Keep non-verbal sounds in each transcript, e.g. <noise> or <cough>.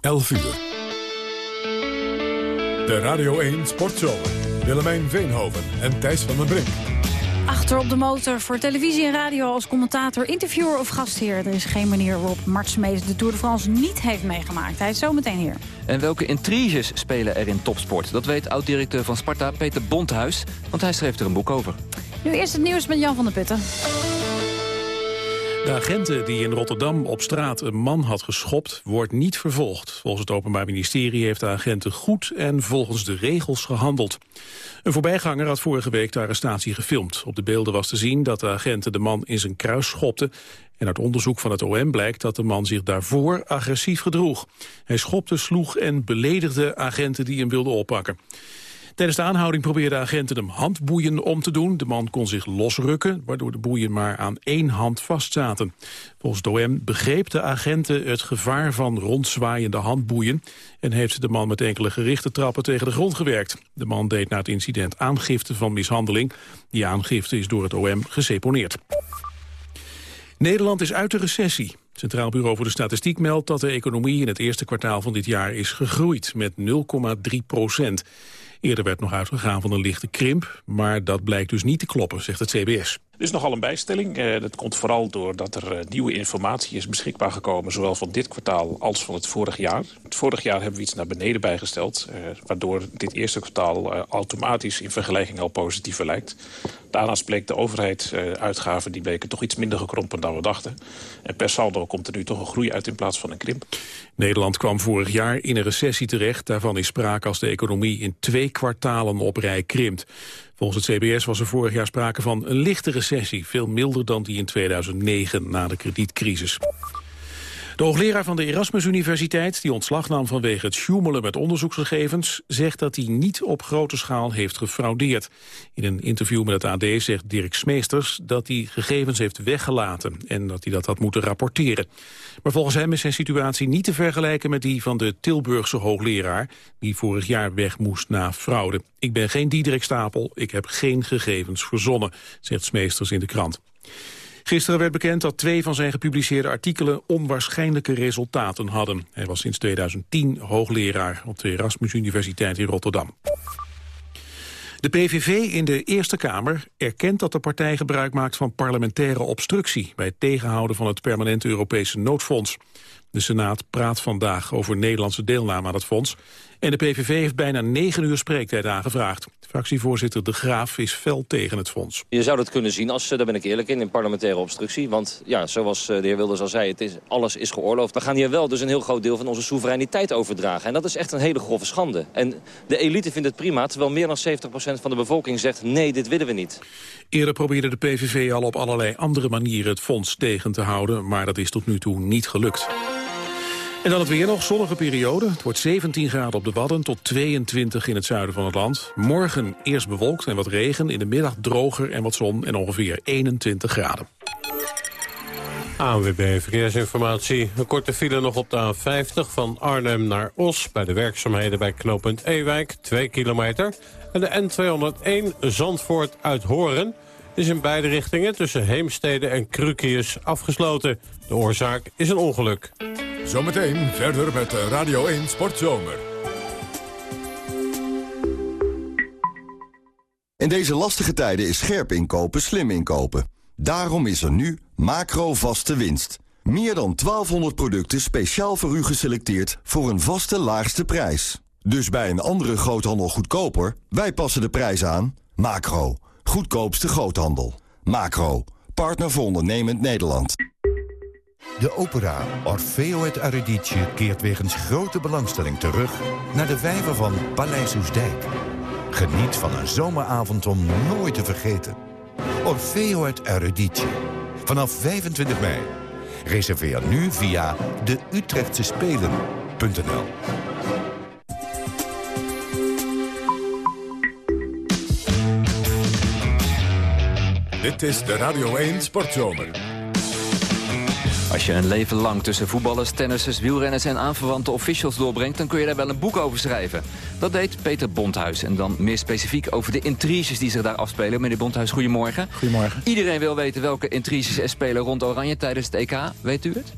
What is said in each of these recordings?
11 uur. De Radio 1 Sportzomer. Willemijn Veenhoven en Thijs van den Brink. Achter op de motor voor televisie en radio als commentator, interviewer of gastheer. Er is geen manier waarop Mart Smees de Tour de France niet heeft meegemaakt. Hij is zo meteen hier. En welke intriges spelen er in topsport? Dat weet oud-directeur van Sparta, Peter Bondhuis. Want hij schreef er een boek over. Nu eerst het nieuws met Jan van der Putten. De agenten die in Rotterdam op straat een man had geschopt... wordt niet vervolgd. Volgens het Openbaar Ministerie heeft de agenten goed en volgens de regels gehandeld. Een voorbijganger had vorige week de arrestatie gefilmd. Op de beelden was te zien dat de agenten de man in zijn kruis schopten... En uit onderzoek van het OM blijkt dat de man zich daarvoor agressief gedroeg. Hij schopte, sloeg en beledigde agenten die hem wilden oppakken. Tijdens de aanhouding probeerden agenten hem handboeien om te doen. De man kon zich losrukken, waardoor de boeien maar aan één hand vastzaten. Volgens OM begreep de agenten het gevaar van rondzwaaiende handboeien... en heeft de man met enkele gerichte trappen tegen de grond gewerkt. De man deed na het incident aangifte van mishandeling. Die aangifte is door het OM geseponeerd. Nederland is uit de recessie. Het Centraal Bureau voor de Statistiek meldt dat de economie in het eerste kwartaal van dit jaar is gegroeid met 0,3 procent. Eerder werd nog uitgegaan van een lichte krimp, maar dat blijkt dus niet te kloppen, zegt het CBS. Er is nogal een bijstelling. Eh, dat komt vooral doordat er eh, nieuwe informatie is beschikbaar gekomen... zowel van dit kwartaal als van het vorig jaar. Het vorig jaar hebben we iets naar beneden bijgesteld... Eh, waardoor dit eerste kwartaal automatisch in vergelijking al positiever lijkt. Daarnaast bleek de overheidsuitgaven die bleken toch iets minder gekrompen dan we dachten. En per saldo komt er nu toch een groei uit in plaats van een krimp. Nederland kwam vorig jaar in een recessie terecht. Daarvan is sprake als de economie in twee kwartalen op rij krimpt. Volgens het CBS was er vorig jaar sprake van een lichte recessie. Veel milder dan die in 2009 na de kredietcrisis. De hoogleraar van de Erasmus Universiteit, die ontslag nam vanwege het sjoemelen met onderzoeksgegevens, zegt dat hij niet op grote schaal heeft gefraudeerd. In een interview met het AD zegt Dirk Smeesters dat hij gegevens heeft weggelaten en dat hij dat had moeten rapporteren. Maar volgens hem is zijn situatie niet te vergelijken met die van de Tilburgse hoogleraar, die vorig jaar weg moest na fraude. Ik ben geen Diederik Stapel, ik heb geen gegevens verzonnen, zegt Smeesters in de krant. Gisteren werd bekend dat twee van zijn gepubliceerde artikelen onwaarschijnlijke resultaten hadden. Hij was sinds 2010 hoogleraar op de Erasmus Universiteit in Rotterdam. De PVV in de Eerste Kamer erkent dat de partij gebruik maakt van parlementaire obstructie bij het tegenhouden van het permanente Europese noodfonds. De Senaat praat vandaag over Nederlandse deelname aan het fonds. En de PVV heeft bijna negen uur spreektijd aangevraagd. Fractievoorzitter De Graaf is fel tegen het fonds. Je zou dat kunnen zien als, eh, daar ben ik eerlijk in, in parlementaire obstructie. Want ja, zoals eh, de heer Wilders al zei, het is, alles is geoorloofd. We gaan hier wel dus een heel groot deel van onze soevereiniteit overdragen. En dat is echt een hele grove schande. En de elite vindt het prima, terwijl meer dan 70% van de bevolking zegt... nee, dit willen we niet. Eerder probeerde de PVV al op allerlei andere manieren het fonds tegen te houden... maar dat is tot nu toe niet gelukt. En dan het weer nog, zonnige periode. Het wordt 17 graden op de Wadden tot 22 in het zuiden van het land. Morgen eerst bewolkt en wat regen, in de middag droger en wat zon en ongeveer 21 graden. ANWB Verkeersinformatie. Een korte file nog op de A50 van Arnhem naar Os... bij de werkzaamheden bij knooppunt Ewijk, 2 kilometer. En de N201 Zandvoort uit Horen is in beide richtingen... tussen Heemstede en Krukius afgesloten. De oorzaak is een ongeluk. Zometeen verder met Radio 1 Sportzomer. In deze lastige tijden is scherp inkopen slim inkopen. Daarom is er nu macro vaste winst. Meer dan 1200 producten speciaal voor u geselecteerd voor een vaste laagste prijs. Dus bij een andere groothandel goedkoper, wij passen de prijs aan. Macro, goedkoopste groothandel. Macro, partner voor ondernemend Nederland. De opera Orfeo et Eurydice keert wegens grote belangstelling terug... naar de vijver van Paleis Oesdijk. Geniet van een zomeravond om nooit te vergeten. Orfeo et Eurydice. Vanaf 25 mei. Reserveer nu via de Utrechtse Spelen.nl. Dit is de Radio 1 Sportzomer. Als je een leven lang tussen voetballers, tennissers, wielrenners en aanverwante officials doorbrengt... dan kun je daar wel een boek over schrijven. Dat deed Peter Bondhuis. En dan meer specifiek over de intriges die zich daar afspelen. Meneer Bondhuis, goedemorgen. Goedemorgen. Iedereen wil weten welke intriges er spelen rond Oranje tijdens het EK. Weet u het?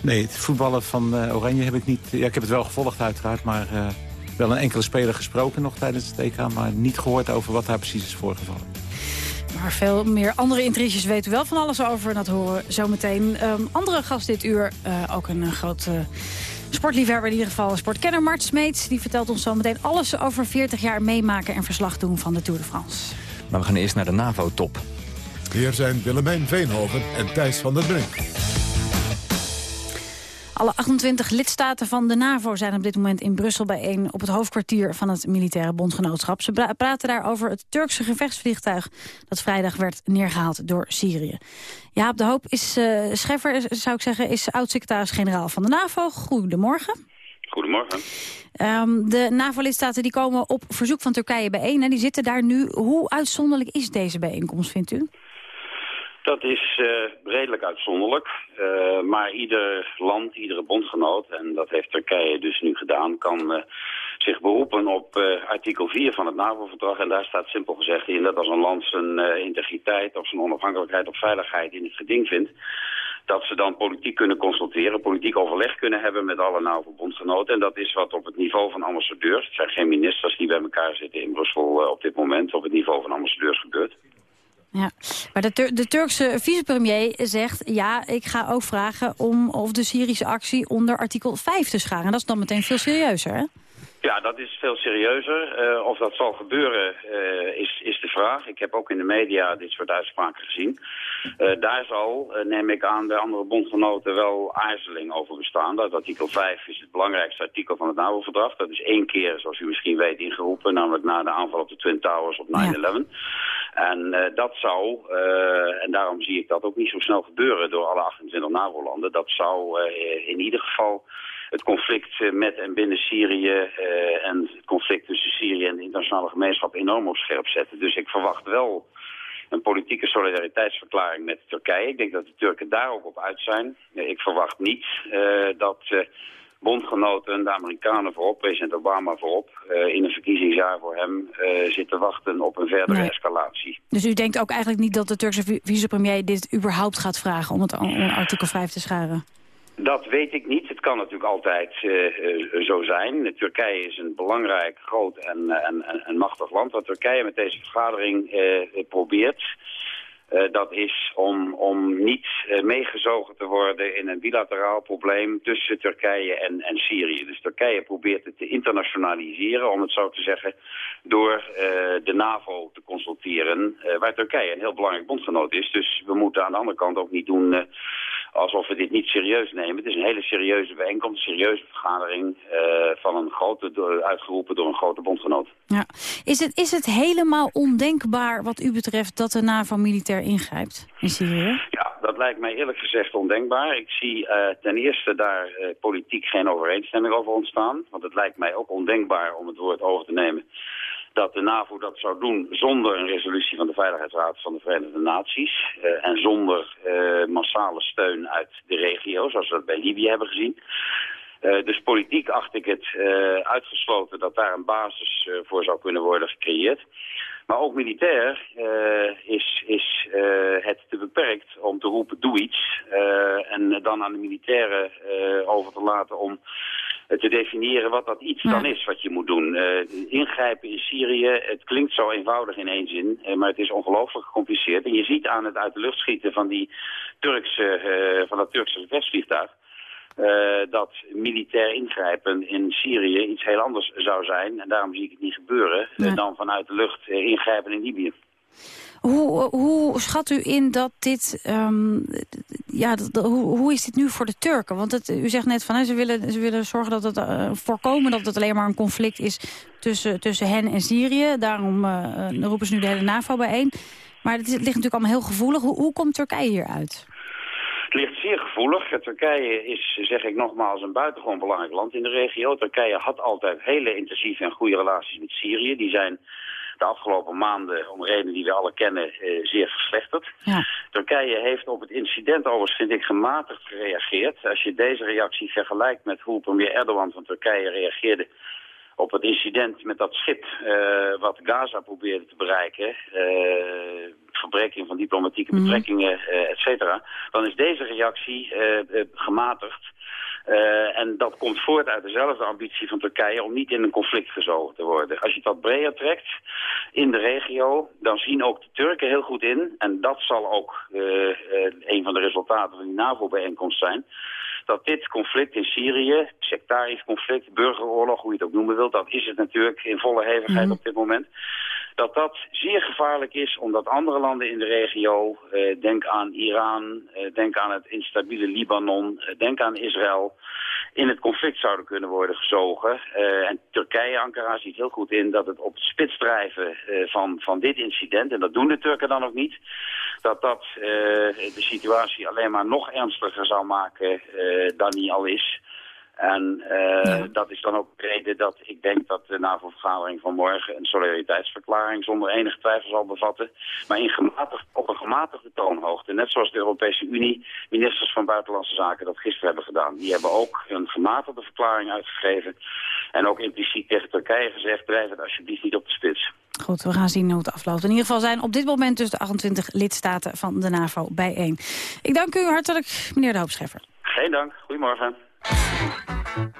Nee, het voetballen van Oranje heb ik niet... Ja, ik heb het wel gevolgd uiteraard, maar wel een enkele speler gesproken nog tijdens het EK... maar niet gehoord over wat daar precies is voorgevallen. Maar veel meer andere intriges weten wel van alles over. En dat horen zometeen um, andere gast dit uur. ook een uh, groot sportliefhebber in ieder geval. Sportkenner Mart Smeets. Die vertelt ons zometeen alles over 40 jaar meemaken... en verslag doen van de Tour de France. Maar we gaan eerst naar de NAVO-top. Hier zijn Willemijn Veenhoven en Thijs van der Brink. Alle 28 lidstaten van de NAVO zijn op dit moment in Brussel bijeen... op het hoofdkwartier van het militaire bondgenootschap. Ze praten daar over het Turkse gevechtsvliegtuig... dat vrijdag werd neergehaald door Syrië. Jaap de Hoop is uh, Scheffer, zou ik zeggen, is oud-secretaris-generaal van de NAVO. Goedemorgen. Goedemorgen. Um, de NAVO-lidstaten die komen op verzoek van Turkije bijeen. En die zitten daar nu. Hoe uitzonderlijk is deze bijeenkomst, vindt u? Dat is uh, redelijk uitzonderlijk. Uh, maar ieder land, iedere bondgenoot, en dat heeft Turkije dus nu gedaan... kan uh, zich beroepen op artikel 4 van het NAVO-verdrag. En daar staat simpel gezegd in dat als een land zijn integriteit... of zijn onafhankelijkheid of veiligheid in het geding vindt... dat ze dan politiek kunnen consulteren, politiek overleg kunnen hebben... met alle NAVO-bondgenoten. En dat is wat op het niveau van ambassadeurs... het zijn geen ministers die bij elkaar zitten in Brussel op dit moment... op het niveau van ambassadeurs gebeurt. Ja, maar de, de Turkse vicepremier zegt... ja, ik ga ook vragen om of de Syrische actie onder artikel 5 te scharen. Dat is dan meteen veel serieuzer, hè? Ja, dat is veel serieuzer. Uh, of dat zal gebeuren uh, is, is de vraag. Ik heb ook in de media dit soort uitspraken gezien. Uh, daar zal, neem ik aan, de andere bondgenoten wel aarzeling over bestaan. Dat artikel 5 is het belangrijkste artikel van het NAVO-verdrag. Dat is één keer, zoals u misschien weet, ingeroepen. Namelijk na de aanval op de Twin Towers op 9-11. Ja. En dat zou, en daarom zie ik dat ook niet zo snel gebeuren door alle 28 NAVO-landen. Dat zou in ieder geval het conflict eh, met en binnen Syrië en het conflict tussen Syrië en de internationale gemeenschap enorm op scherp zetten. Dus ik verwacht wel een politieke solidariteitsverklaring met Turkije. Ik denk dat de Turken daar ook op uit zijn. Ik verwacht niet dat bondgenoten, de Amerikanen voorop, president Obama voorop, uh, in een verkiezingsjaar voor hem zitten wachten op een verdere nee. escalatie. Dus u denkt ook eigenlijk niet dat de Turkse vicepremier dit überhaupt gaat vragen om het artikel 5 te scharen? Dat weet ik niet. Het kan natuurlijk altijd uh, uh, zo zijn. Turkije is een belangrijk, groot en, en, en machtig land. Wat Turkije met deze vergadering probeert... dat is om, om niet meegezogen te worden in een bilateraal probleem tussen Turkije en, en Syrië. Dus Turkije probeert het te internationaliseren, om het zo te zeggen, door de NAVO te consulteren, waar Turkije een heel belangrijk bondgenoot is. Dus we moeten aan de andere kant ook niet doen alsof we dit niet serieus nemen. Het is een hele serieuze bijeenkomst, een serieuze vergadering uh, van een grote, uitgeroepen door een grote bondgenoot. Ja. Is, het, is het helemaal ondenkbaar wat u betreft dat de NAVO militair ingrijpt in Syrië? Ja, dat lijkt mij eerlijk gezegd ondenkbaar. Ik zie uh, ten eerste daar uh, politiek geen overeenstemming over ontstaan. Want het lijkt mij ook ondenkbaar om het woord over te nemen dat de NAVO dat zou doen zonder een resolutie van de Veiligheidsraad van de Verenigde Naties. Uh, en zonder uh, massale steun uit de regio, zoals we dat bij Libië hebben gezien. Uh, dus politiek acht ik het uitgesloten dat daar een basis voor zou kunnen worden gecreëerd. Maar ook militair is, is het te beperkt om te roepen doe iets. en dan aan de militairen over te laten om te definiëren wat dat iets ja. dan is wat je moet doen. Uh, ingrijpen in Syrië, het klinkt zo eenvoudig in één zin, uh, maar het is ongelooflijk gecompliceerd. En je ziet aan het uit de lucht schieten van, die Turkse, uh, van dat Turkse gevechtsvliegtuig... dat militair ingrijpen in Syrië iets heel anders zou zijn. En daarom zie ik het niet gebeuren ja. dan vanuit de lucht ingrijpen in Libië. Hoe, hoe schat u in dat dit... Um, ja, hoe, hoe is dit nu voor de Turken? Want u zegt net van ze, willen, ze willen zorgen dat het uh, voorkomen dat het alleen maar een conflict is tussen, tussen hen en Syrië. Daarom uh, roepen ze nu de hele NAVO bijeen. Maar het, ligt natuurlijk allemaal heel gevoelig. Hoe, hoe komt Turkije hieruit? Het ligt zeer gevoelig. Turkije is, zeg ik nogmaals, een buitengewoon belangrijk land in de regio. Turkije had altijd hele intensieve en goede relaties met Syrië. Die zijn de afgelopen maanden, om redenen die we alle kennen, eh, zeer verslechterd. Ja. Turkije heeft op het incident overigens, vind ik, gematigd gereageerd. Als je deze reactie vergelijkt met hoe premier Erdogan van Turkije reageerde op het incident met dat schip uh, wat Gaza probeerde te bereiken, uh, verbreking van diplomatieke mhm. betrekkingen, uh, et cetera, dan is deze reactie gematigd. Uh, en dat komt voort uit dezelfde ambitie van Turkije om niet in een conflict gezogen te worden. Als je het wat breder trekt in de regio, dan zien ook de Turken heel goed in, en dat zal ook uh, uh, een van de resultaten van die NAVO-bijeenkomst zijn, dat dit conflict in Syrië, sectarisch conflict, burgeroorlog, hoe je het ook noemen wilt, dat is het natuurlijk in volle hevigheid mm. op dit moment, dat dat zeer gevaarlijk is omdat andere landen in de regio, eh, denk aan Iran, eh, denk aan het instabiele Libanon, eh, denk aan Israël, in het conflict zouden kunnen worden gezogen. En Turkije, Ankara, ziet heel goed in dat het op het spitsdrijven van, van dit incident, en dat doen de Turken dan ook niet, dat dat de situatie alleen maar nog ernstiger zou maken dan die al is. En uh, dat is dan ook de reden dat ik denk dat de NAVO-vergadering van morgen een solidariteitsverklaring zonder enige twijfel zal bevatten. Maar in gematigd, op een gematigde toonhoogte. Net zoals de Europese Unie, ministers van Buitenlandse Zaken dat gisteren hebben gedaan. Die hebben ook een gematigde verklaring uitgegeven. En ook impliciet tegen Turkije gezegd, drijf het alsjeblieft niet op de spits. Goed, we gaan zien hoe het afloopt. In ieder geval zijn op dit moment dus de 28 lidstaten van de NAVO bijeen. Ik dank u hartelijk, meneer de Hoopscheffer. Geen dank. Goedemorgen. thank you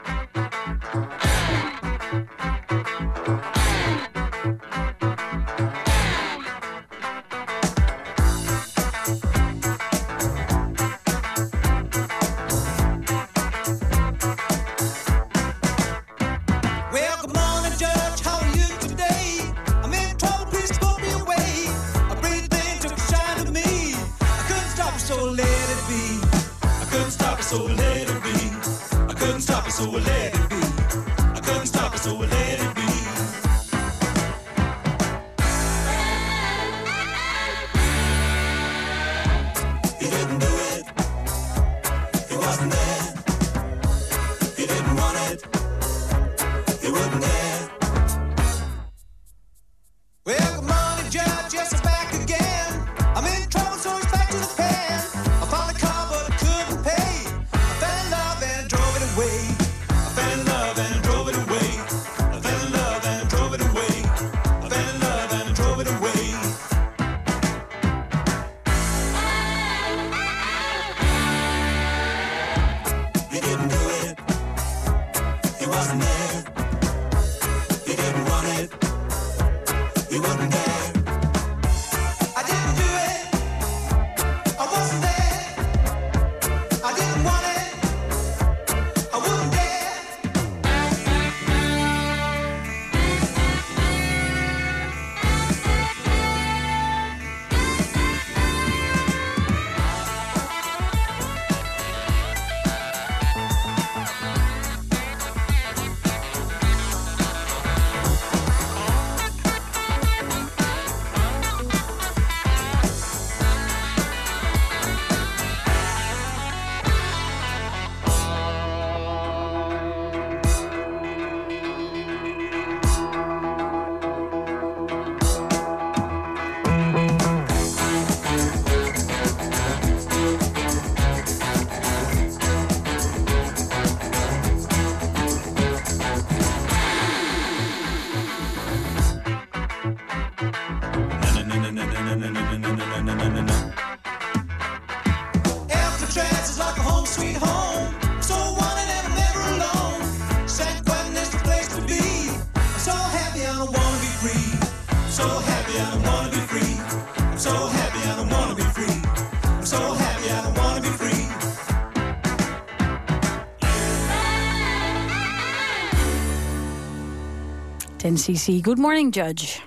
Good morning, Judge.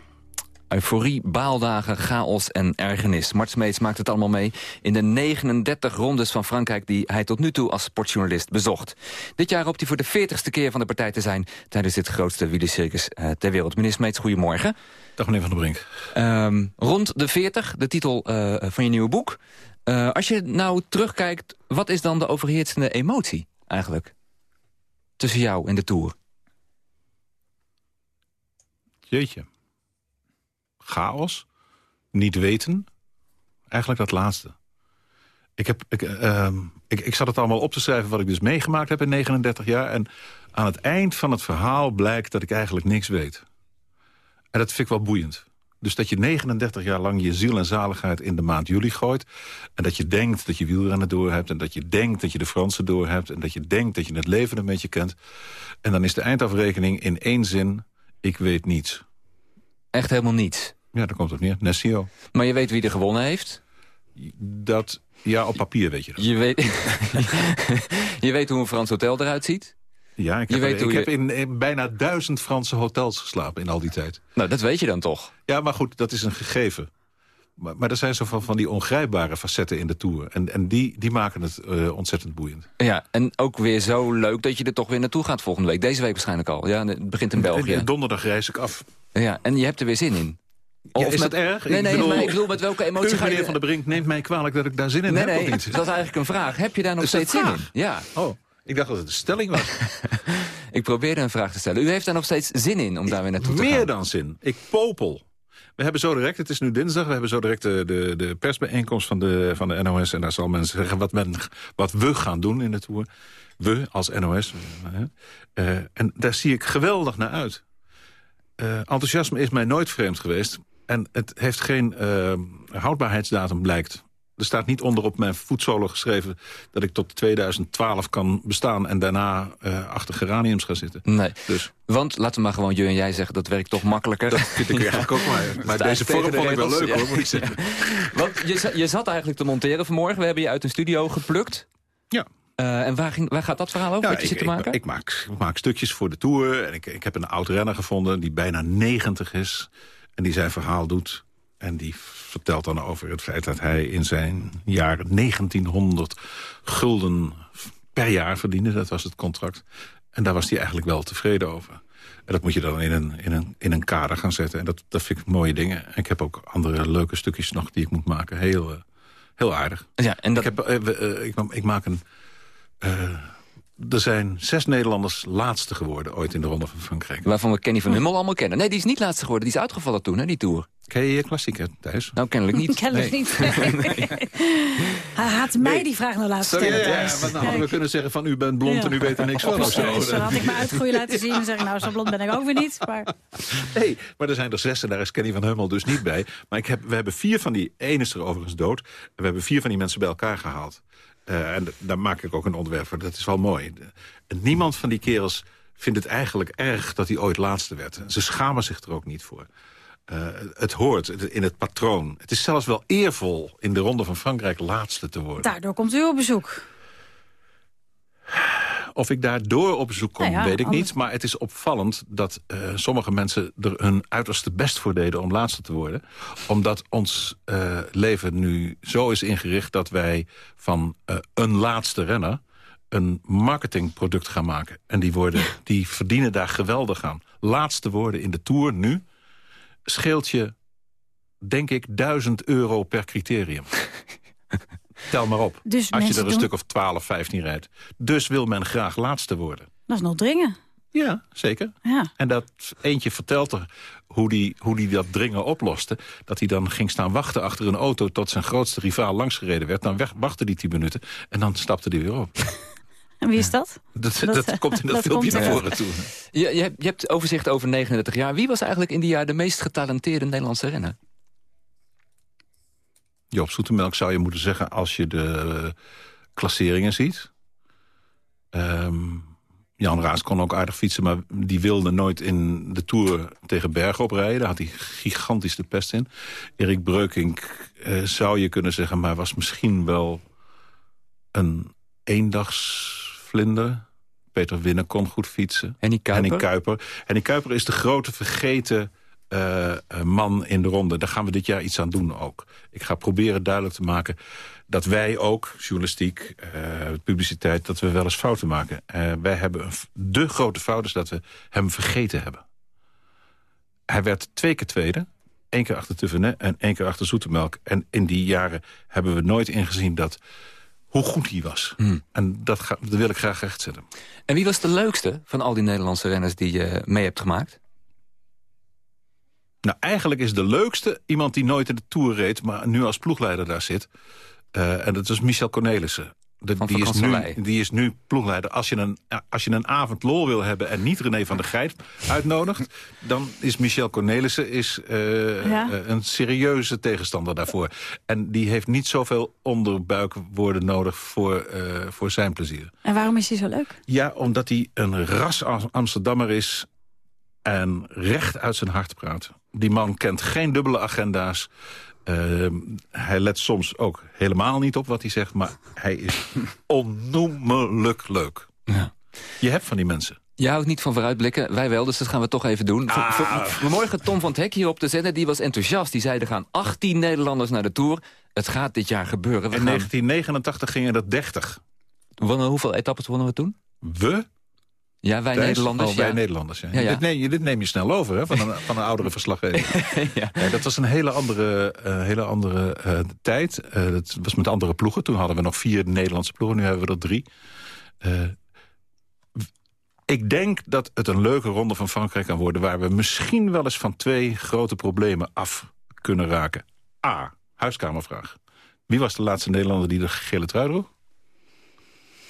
Euforie, baaldagen, chaos en ergernis. Mart Smeets maakt het allemaal mee in de 39 rondes van Frankrijk... die hij tot nu toe als sportjournalist bezocht. Dit jaar hoopt hij voor de 40ste keer van de partij te zijn... tijdens dit grootste wielercircus uh, ter wereld. Meneer Smeets, goedemorgen. Dag meneer Van der Brink. Um, rond de 40, de titel uh, van je nieuwe boek. Uh, als je nou terugkijkt, wat is dan de overheersende emotie eigenlijk? Tussen jou en de Tour? Jeetje. Chaos. Niet weten. Eigenlijk dat laatste. Ik, heb, ik, uh, ik, ik zat het allemaal op te schrijven wat ik dus meegemaakt heb in 39 jaar. En Aan het eind van het verhaal blijkt dat ik eigenlijk niks weet. En dat vind ik wel boeiend. Dus dat je 39 jaar lang je ziel en zaligheid in de maand juli gooit... en dat je denkt dat je wielrennen door hebt... en dat je denkt dat je de Fransen door hebt... en dat je denkt dat je het leven een beetje kent. En dan is de eindafrekening in één zin... ik weet niets. Echt helemaal niets? Ja, daar komt het neer. Nessio. Maar je weet wie er gewonnen heeft? Dat, ja, op papier weet je dat. Je weet, <laughs> je weet hoe een Frans hotel eruit ziet? Ja, ik Je heb, weet ik je- heb in, in bijna duizend Franse hotels geslapen in al die tijd. Nou, dat weet je dan toch? Ja, maar goed, dat is een gegeven. Maar, maar er zijn zo van, van die ongrijpbare facetten in de Tour. En, en die, die maken het eh, ontzettend boeiend. Ja, en ook weer zo leuk dat je er toch weer naartoe gaat volgende week. Deze week waarschijnlijk al. Ja, het begint in België. En donderdag reis ik af. Ja, en je hebt er weer zin in. Ja, Of is met- dat erg? Nee, nee, maar ik bedoel, met welke emotie ga je... Van der Brink, neemt mij kwalijk dat ik daar zin in Nee, heb nee, of niet? dat is eigenlijk een vraag. Heb je daar nog Is steeds zin in? Ja. Oh, ik dacht dat het een stelling was. <laughs> Ik probeerde een vraag te stellen. U heeft daar nog steeds zin in om daar weer naartoe te gaan? Meer dan zin. Ik popel. We hebben zo direct, het is nu dinsdag, we hebben zo direct de, de, de persbijeenkomst van de, van de NOS. En daar zal men zeggen wat, wat we gaan doen in de Tour. We als NOS. hè. Eh, en daar zie ik geweldig naar uit. Eh, enthousiasme is mij nooit vreemd geweest. En het heeft geen eh, houdbaarheidsdatum, blijkt. Er staat niet onder op mijn voetzolen geschreven... dat ik tot 2012 kan bestaan en daarna eh, achter geraniums ga zitten. Nee. Dus Want, laten we maar gewoon je en jij zeggen, dat werkt toch makkelijker. dat vind ik eigenlijk ook <laughs> maar. Maar deze vorm vond ik wel leuk hoor, moet ik ja. <laughs> Want je, je zat eigenlijk te monteren vanmorgen. We hebben je uit een studio geplukt. Ja. Eh, en waar, ging, waar gaat dat verhaal over? Ja, wat je ik, zit te ik- maken? Ik, maak, ik maak stukjes voor de Tour. En ik, ik heb een oud renner gevonden die bijna 90 is. En die zijn verhaal doet. En die vertelt dan over het feit dat hij in zijn jaren 1900 gulden per jaar verdiende. Dat was het contract. En daar was hij eigenlijk wel tevreden over. En dat moet je dan in een, in een, in een kader gaan zetten. En dat, dat vind ik mooie dingen. En ik heb ook andere leuke stukjes nog die ik moet maken. Heel, eh, heel aardig. ja, en dat, Ik, heb, eh, eh, ik, ik maak een... er zijn zes Nederlanders laatste geworden ooit in de Ronde van Frankrijk. waarvan we Kenny van Hummel allemaal kennen. Nee, die is niet laatste geworden. Die is uitgevallen toen, hè, die Tour. Ken je je klassieker, Thijs? Nou, kennelijk niet. <laughs> Kennelijk Nee. niet. <laughs> Hij had mij die vraag nou laten Sorry, stellen. ja, ja, Thijs. want nou hadden we kunnen zeggen van u bent blond Ja. en u weet er niks van. Of zo. Dan had ik mijn uitgroeien <laughs> laten zien en zeg ik, nou, zo blond ben ik ook weer niet. Maar Nee, maar er zijn er zes en daar is Kenny van Hummel dus niet bij. Maar ik heb, we hebben vier van die, één is er overigens dood. En we hebben vier van die mensen bij elkaar gehaald. Eh, en daar maak ik ook een onderwerp voor. Dat is wel mooi. En niemand van die kerels vindt het eigenlijk erg dat hij ooit laatste werd. Ze schamen zich er ook niet voor. Eh, het hoort in het patroon. Het is zelfs wel eervol in de Ronde van Frankrijk laatste te worden. daardoor komt u op bezoek. Of ik daardoor op bezoek kom, Nou ja, weet ik anders- niet. Maar het is opvallend dat eh, sommige mensen er hun uiterste best voor deden om laatste te worden. Omdat ons eh, leven nu zo is ingericht dat wij van eh, een laatste renner een marketingproduct gaan maken. En die, worden, die verdienen daar geweldig aan. Laatste worden in de Tour nu scheelt je, denk ik, 1000 euro per criterium. <laughs> Tel maar op, Dus als je er een doen- stuk of 12, 15 rijdt. Dus wil men graag laatste worden. Dat is nog dringen. Ja, zeker. Ja. En dat eentje vertelt er hoe die, hoe die dat dringen oploste. Dat hij dan ging staan wachten achter een auto... tot zijn grootste rivaal langsgereden werd. Dan weg, wachtte die 10 minuten en dan stapte hij weer op. <laughs> En wie is dat? Dat, Dat- dat, komt in dat, dat filmpje naar voren toe. Je, je hebt overzicht over 39 jaar. Wie was eigenlijk in die jaar de meest getalenteerde Nederlandse renner? Joop Zoetemelk zou je moeten zeggen als je de klasseringen ziet. Ehm, Jan Raas kon ook aardig fietsen, maar die wilde nooit in de Tour tegen Bergen oprijden. Daar had hij gigantisch de pest in. Erik Breukink eh, zou je kunnen zeggen, maar was misschien wel een eendagsvlinder. Peter Winnen kon goed fietsen. Henny Kuiper? Henny Kuiper. Henny Kuiper is de grote vergeten eh, man in de ronde. Daar gaan we dit jaar iets aan doen ook. Ik ga proberen duidelijk te maken dat wij ook, journalistiek, eh, publiciteit... dat we wel eens fouten maken. Eh, wij hebben de grote fout is dat we hem vergeten hebben. Hij werd twee keer tweede. één keer achter Tuvenet en één keer achter Zoetemelk. En in die jaren hebben we nooit ingezien dat hoe goed hij was. En dat, ga, dat wil ik graag rechtzetten. En wie was de leukste van al die Nederlandse renners die je mee hebt gemaakt? Nou, eigenlijk is de leukste iemand die nooit in de Tour reed... maar nu als ploegleider daar zit. Eh, en dat is Michel Cornelissen. de- Van die, is nu, die is nu ploegleider. Als je, een, als je een avond lol wil hebben en niet René van der Gijp uitnodigt... dan is Michel Cornelissen is, eh, Ja. eh, een serieuze tegenstander daarvoor. En die heeft niet zoveel onderbuikwoorden nodig voor, eh, voor zijn plezier. En waarom is hij zo leuk? Ja, omdat hij een ras Am- Amsterdammer is en recht uit zijn hart praat. Die man kent geen dubbele agenda's. Eh, hij let soms ook helemaal niet op wat hij zegt... maar hij is <laughs> onnoemelijk leuk. Ja. Je hebt van die mensen. Jij houdt niet van vooruitblikken, wij wel, dus dat gaan we toch even doen. Ah. Vanmorgen Tom van het Hek hier op te zetten, die was enthousiast. Die zei, er gaan 18 Nederlanders naar de Tour. Het gaat dit jaar gebeuren. We In gaan... 1989 gingen er 30. Wonnen- hoeveel etappes wonnen we toen? We? Ja, wij? Nederlanders. Oh, wij ja. Nederlanders, ja. Ja, ja. Dit, neem, je- dit neem je snel over hè, van, een, van een oudere verslaggever. <laughs> dat was een hele andere, eh, hele andere eh, tijd. Eh, dat was met andere ploegen. Toen hadden we nog vier Nederlandse ploegen. Nu hebben we er drie. Ik denk dat het een leuke ronde van Frankrijk kan worden... waar we misschien wel eens van twee grote problemen af kunnen raken. A. Huiskamervraag. Wie was de laatste Nederlander die de gele trui droeg?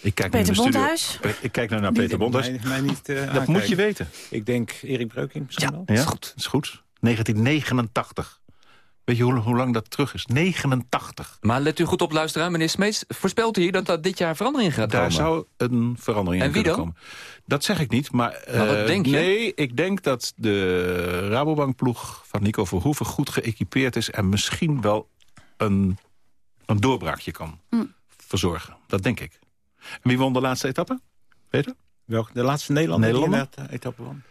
Ik kijk Peter studio. Bondhuis? Ik kijk naar Peter Bondhuis. Mij, mij niet, eh, Dat aankijken. moet je weten. Ik denk Erik Breuking misschien wel. Ja, is goed. is goed. 1989. Weet je hoe, hoe lang dat terug is? 89. Maar let u goed op, luisteraar. Meneer Smeets voorspelt hier dat dat dit jaar verandering gaat Daar komen. zou een verandering En in wie kunnen dan? komen. Dat zeg ik niet, maar... Eh, denk je? Nee, ik denk dat de Rabobankploeg van Nico Verhoeven... goed geëquipeerd is en misschien wel een, een doorbraakje kan Hm. verzorgen. Dat denk ik. En wie won de laatste etappe? Peter? Welke? De laatste Nederlander, Nederlander? die eh, etappe won?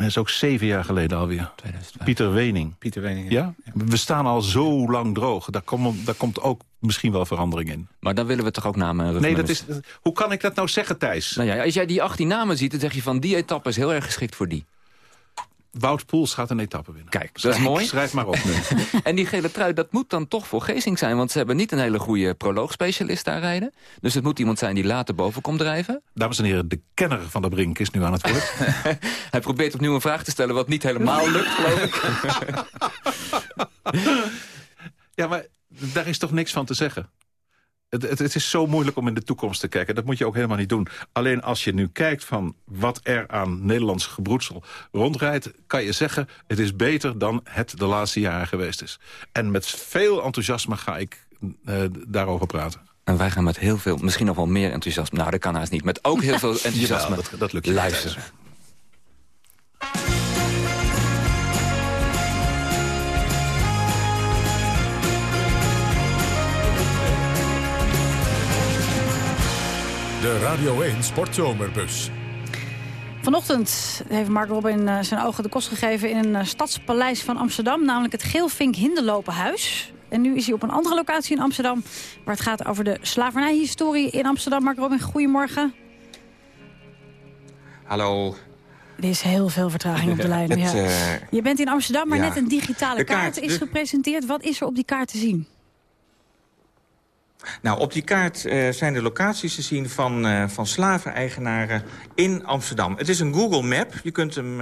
Dat is ook zeven jaar geleden alweer. 2005. Pieter Wening. Pieter Wening. Ja? We staan al zo lang droog. Daar, komt daar komt ook misschien wel verandering in. Maar dan willen we toch ook namen en Nee, dat is, hoe kan ik dat nou zeggen, Thijs? Nou ja, als jij die 18 namen ziet, dan zeg je van die etappe is heel erg geschikt voor die. Wout Poels gaat een etappe winnen. Kijk, dat is mooi. Schrijf maar op nu. <laughs> En die gele trui, dat moet dan toch voor Geesink zijn. Want ze hebben niet een hele goede proloogspecialist daar rijden. Dus het moet iemand zijn die later boven komt drijven. Dames en heren, de kenner van de Brink is nu aan het woord. <laughs> Hij probeert opnieuw een vraag te stellen wat niet helemaal lukt, geloof ik. <laughs> ja, maar daar is toch niks van te zeggen? Het, het, het is zo moeilijk om in de toekomst te kijken. Dat moet je ook helemaal niet doen. Alleen als je nu kijkt van wat er aan Nederlands gebroedsel rondrijdt... kan je zeggen, het is beter dan het de laatste jaren geweest is. En met veel enthousiasme ga ik eh, daarover praten. En wij gaan met heel veel, misschien nog wel meer enthousiasme... nou, dat kan haast niet, met ook heel veel <laughs> enthousiasme Jawel, dat, dat lukt je. luisteren. De Radio 1 Sportzomerbus. Vanochtend heeft Mark Robin eh, zijn ogen de kost gegeven in een eh, stadspaleis van Amsterdam, namelijk het Geelvink Hinderlopenhuis. En nu is hij op een andere locatie in Amsterdam, waar het gaat over de slavernijhistorie in Amsterdam. Mark Robin, goedemorgen. Hallo. Er is heel veel vertraging op de <laughs> lijn. Het, ja. eh, Je bent in Amsterdam, maar ja. net een digitale kaart, kaart, is de- gepresenteerd. Wat is er op die kaart te zien? Nou, op die kaart eh, zijn de locaties te zien van, eh van slaveneigenaren in Amsterdam. Het is een Google Map. Je kunt hem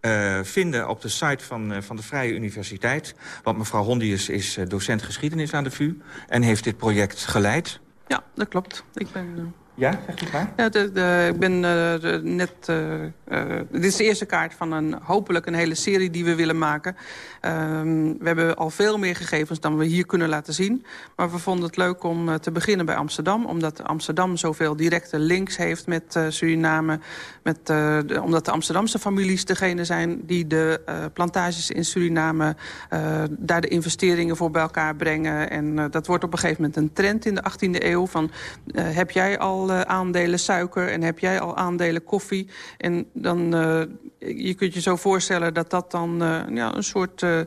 eh, vinden op de site van, van de Vrije Universiteit. Want mevrouw Hondius is docent geschiedenis aan de VU... en heeft dit project geleid. Ja, dat klopt. Ik ben... eh, Ja, zegt u maar. Ja, de, de- ik ben eh, net... eh, eh, dit is de eerste kaart van een, hopelijk een hele serie die we willen maken. Ehm, we hebben al veel meer gegevens dan we hier kunnen laten zien. Maar we vonden het leuk om eh, te beginnen bij Amsterdam. Omdat Amsterdam zoveel directe links heeft met eh, Suriname. Met, eh, omdat de Amsterdamse families degene zijn die de eh, plantages in Suriname... eh, daar de investeringen voor bij elkaar brengen. En eh, dat wordt op een gegeven moment een trend in de 18e eeuw. Van, eh, heb jij al aandelen suiker en heb jij al aandelen koffie? En dan, eh, je kunt je zo voorstellen dat dat dan eh, ja, een soort... eh,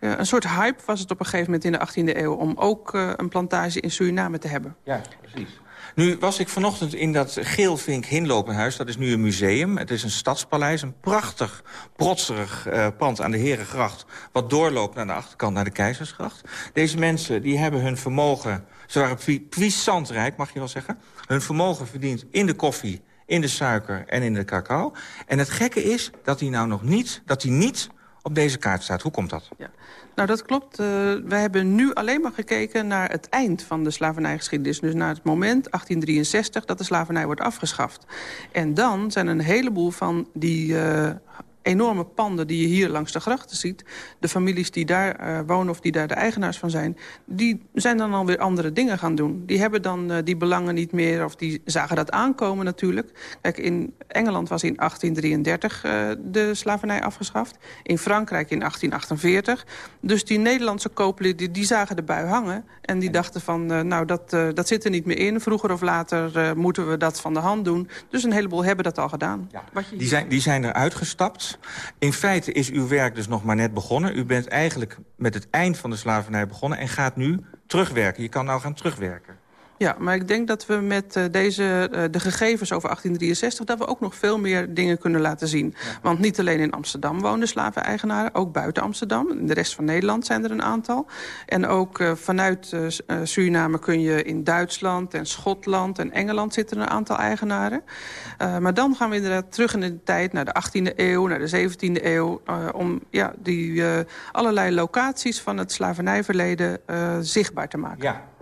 ja, een soort hype was het op een gegeven moment in de 18e eeuw... om ook een plantage in Suriname te hebben. Ja, precies. Nu was ik vanochtend in dat Geelvink Hinlopenhuis. Dat is nu een museum. Het is een stadspaleis. Een prachtig, protserig eh, pand aan de Herengracht... wat doorloopt naar de achterkant, naar de Keizersgracht. Deze mensen die hebben hun vermogen... ze waren pui- puissant rijk, mag je wel zeggen. Hun vermogen verdiend in de koffie, in de suiker en in de cacao. En het gekke is dat die nou nog niet... dat die niet op deze kaart staat. Hoe komt dat? Nou, dat klopt. Uh, wij hebben nu alleen maar gekeken naar het eind van de slavernijgeschiedenis. Dus naar het moment, 1863, dat de slavernij wordt afgeschaft. En dan zijn een heleboel van die uh, enorme panden die je hier langs de grachten ziet... de families die daar uh, wonen of die daar de eigenaars van zijn... die zijn dan alweer andere dingen gaan doen. Die hebben dan uh, die belangen niet meer of die zagen dat aankomen natuurlijk. Kijk, in Engeland was in 1833 uh, de slavernij afgeschaft. In Frankrijk in 1848. Dus die Nederlandse kooplieden die, die zagen de bui hangen... en die dachten van, nou, dat, dat zit er niet meer in. Vroeger of later moeten we dat van de hand doen. Dus een heleboel hebben dat al gedaan. Ja. Die, zijn, die zijn er uitgestapt... In feite is uw werk dus nog maar net begonnen. U bent eigenlijk met het eind van de slavernij begonnen... en gaat nu terugwerken. Je kan nou gaan terugwerken. Ja, maar ik denk dat we met uh, deze, uh, de gegevens over 1863... dat we ook nog veel meer dingen kunnen laten zien. Ja. Want niet alleen in Amsterdam wonen slaven-eigenaren... ook buiten Amsterdam. In de rest van Nederland zijn er een aantal. En ook uh, vanuit Suriname kun je in Duitsland en Schotland en Engeland... zitten een aantal eigenaren. maar dan gaan we inderdaad terug in de tijd naar de 18e eeuw... naar de 17e eeuw... om ja, die allerlei locaties van het slavernijverleden zichtbaar te maken. Ja.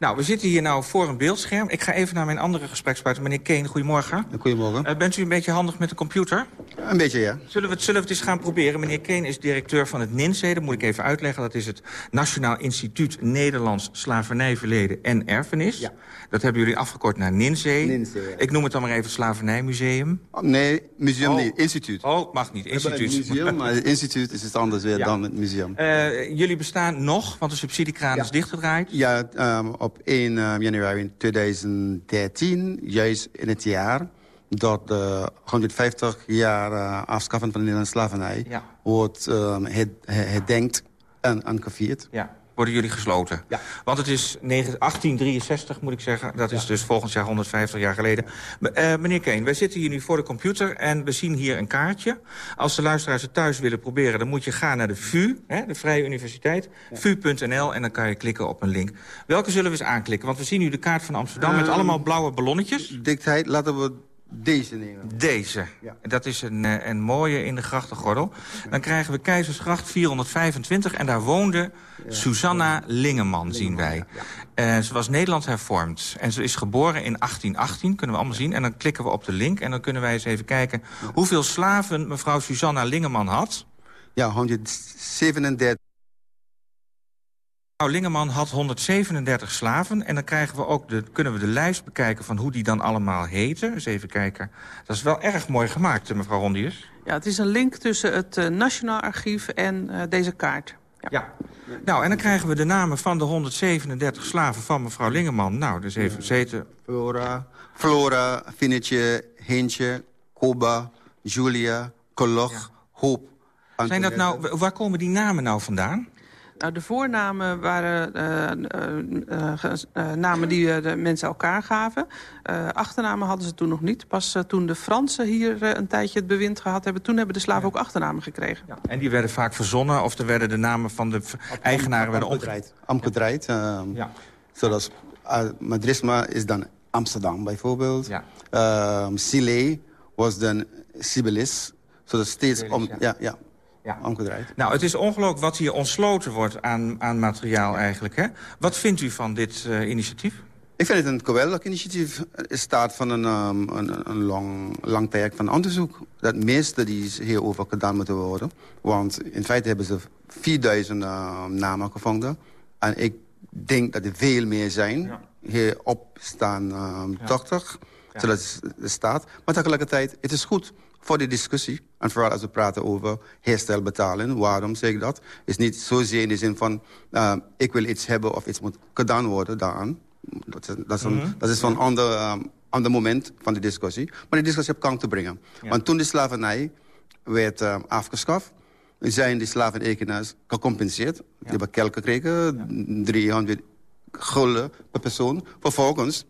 Nou, we zitten hier nou voor een beeldscherm. Ik ga even naar mijn andere gesprekspartner, meneer Keen. Goedemorgen. Goedemorgen. Uh, bent u een beetje handig met de computer? Een beetje, ja. Zullen we, het, zullen we het eens gaan proberen? Meneer Keen is directeur van het NINSE. Dat moet ik even uitleggen. Dat is het Nationaal Instituut Nederlands Slavernijverleden en Erfenis. Ja. Dat hebben jullie afgekort naar NINSE. NINSE ja. Ik noem het dan maar even Slavernijmuseum. Oh, nee, museum oh. niet. Instituut. Oh, mag niet. Instituut. Het museum, maar het <laughs> instituut is het anders weer ja. dan het museum. Uh, jullie bestaan nog, want de subsidiekraan is dichtgedraaid. Ja, um, op 1 uh, januari 2013, juist in het jaar dat de 150 jaar uh, afschaffen van de Nederlandse slavernij... Ja. wordt um, herdenkt en, en gevierd. Ja worden jullie gesloten. Ja. Want het is 1863, moet ik zeggen. Dat is ja. dus volgend jaar 150 jaar geleden. Uh, meneer Keen, wij zitten hier nu voor de computer en we zien hier een kaartje. Als de luisteraars het thuis willen proberen... dan moet je gaan naar de VU, hè, de Vrije Universiteit, ja. vu.nl... en dan kan je klikken op een link. Welke zullen we eens aanklikken? Want we zien nu de kaart van Amsterdam um, met allemaal blauwe ballonnetjes. Dichtheid, laten we deze nemen. Deze. Ja. Dat is een, een mooie in de grachtengordel. Dan krijgen we Keizersgracht 425 en daar woonde ja. Susanna Lingeman, zien wij. Ja. Uh, ze was Nederlands hervormd. En ze is geboren in 1818, kunnen we allemaal zien. En dan klikken we op de link en dan kunnen wij eens even kijken... hoeveel slaven mevrouw Susanna Lingeman had. Ja, 137. Nou, Lingeman had 137 slaven. En dan krijgen we ook de, kunnen we de lijst bekijken van hoe die dan allemaal heten. Dus even kijken. Dat is wel erg mooi gemaakt, mevrouw Rondius. Ja, het is een link tussen het uh, Nationaal Archief en uh, deze kaart. Ja. ja. Nou, en dan krijgen we de namen van de 137 slaven van mevrouw Lingeman. Nou, dus even zeten. Flora, Flora, Finnetje, Hintje, Koba, Julia, Koloch, ja. Hoop. Zijn dat nou, waar komen die namen nou vandaan? Nou, de voornamen waren uh, uh, uh, namen die de mensen elkaar gaven. achternamen hadden ze toen nog niet. Pas toen de Fransen hier een tijdje het bewind gehad hebben... toen hebben de slaven ook achternamen gekregen. Ja. En die werden vaak verzonnen of er werden de namen van de eigenaren... werden omgedraaid. Omgedraaid. ja. Zoals Madrisma is dan Amsterdam bijvoorbeeld. Ja. Ehm, Sile was dan Sibylis. Zodat steeds... Om, ja, ja ja. Nou, het is ongelooflijk wat hier ontsloten wordt aan, aan materiaal eigenlijk. Hè? Wat vindt u van dit uh, initiatief? Ik vind het een geweldig initiatief. Het staat van een, um, een, een lang, lang traject van onderzoek. Dat meeste die hierover gedaan moeten worden. Want in feite hebben ze 4000 uh, namen gevonden. En ik denk dat er veel meer zijn. Ja. Hierop staan um, ja. 80. Ja. Zodat het staat. Maar tegelijkertijd, het is goed voor de discussie. En vooral als we praten over herstelbetaling. Waarom zeg ik dat? is niet zozeer in de zin van... Uh, ik wil iets hebben of iets moet gedaan worden daaraan. Dat is, dat is, een, mm -hmm. dat is van ander, um, ander moment van de discussie. Maar de discussie op gang te brengen. Ja. Want toen de slavernij werd um, afgeschaft... zijn de slaven-eigenaars gecompenseerd. Ja. Die hebben kelk gekregen, ja. 300 gulden per persoon. Vervolgens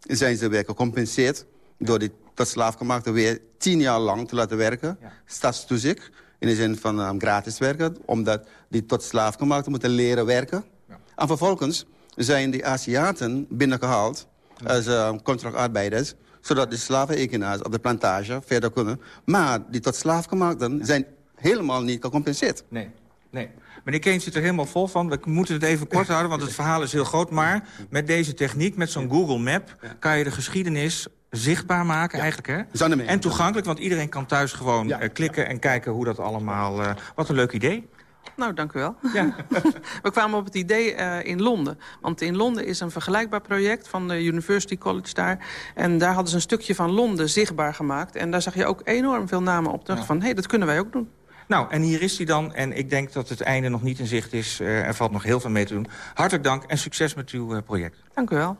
zijn ze weer gecompenseerd door die tot slaafgemaakte weer tien jaar lang te laten werken. Ja. Stadstoezicht, in de zin van um, gratis werken. Omdat die tot slaafgemaakte moeten leren werken. Ja. En vervolgens zijn die Aziaten binnengehaald als um, contractarbeiders zodat de slaven-eigenaars op de plantage verder kunnen. Maar die tot slaafgemaakten zijn helemaal niet gecompenseerd. Nee. Nee. Meneer Keen zit er helemaal vol van. We moeten het even kort houden, want het verhaal is heel groot. Maar met deze techniek, met zo'n Google Map... kan je de geschiedenis zichtbaar maken eigenlijk, hè? En toegankelijk, want iedereen kan thuis gewoon eh, klikken... en kijken hoe dat allemaal... eh, wat een leuk idee. Nou, dank u wel. <laughs> We kwamen op het idee eh, in Londen. Want in Londen is een vergelijkbaar project van de University College daar. En daar hadden ze een stukje van Londen zichtbaar gemaakt. En daar zag je ook enorm veel namen op. Van, hé, hey, dat kunnen wij ook doen. Nou, en hier is hij dan. En ik denk dat het einde nog niet in zicht is. Eh, er valt nog heel veel mee te doen. Hartelijk dank en succes met uw eh, project. Dank u wel.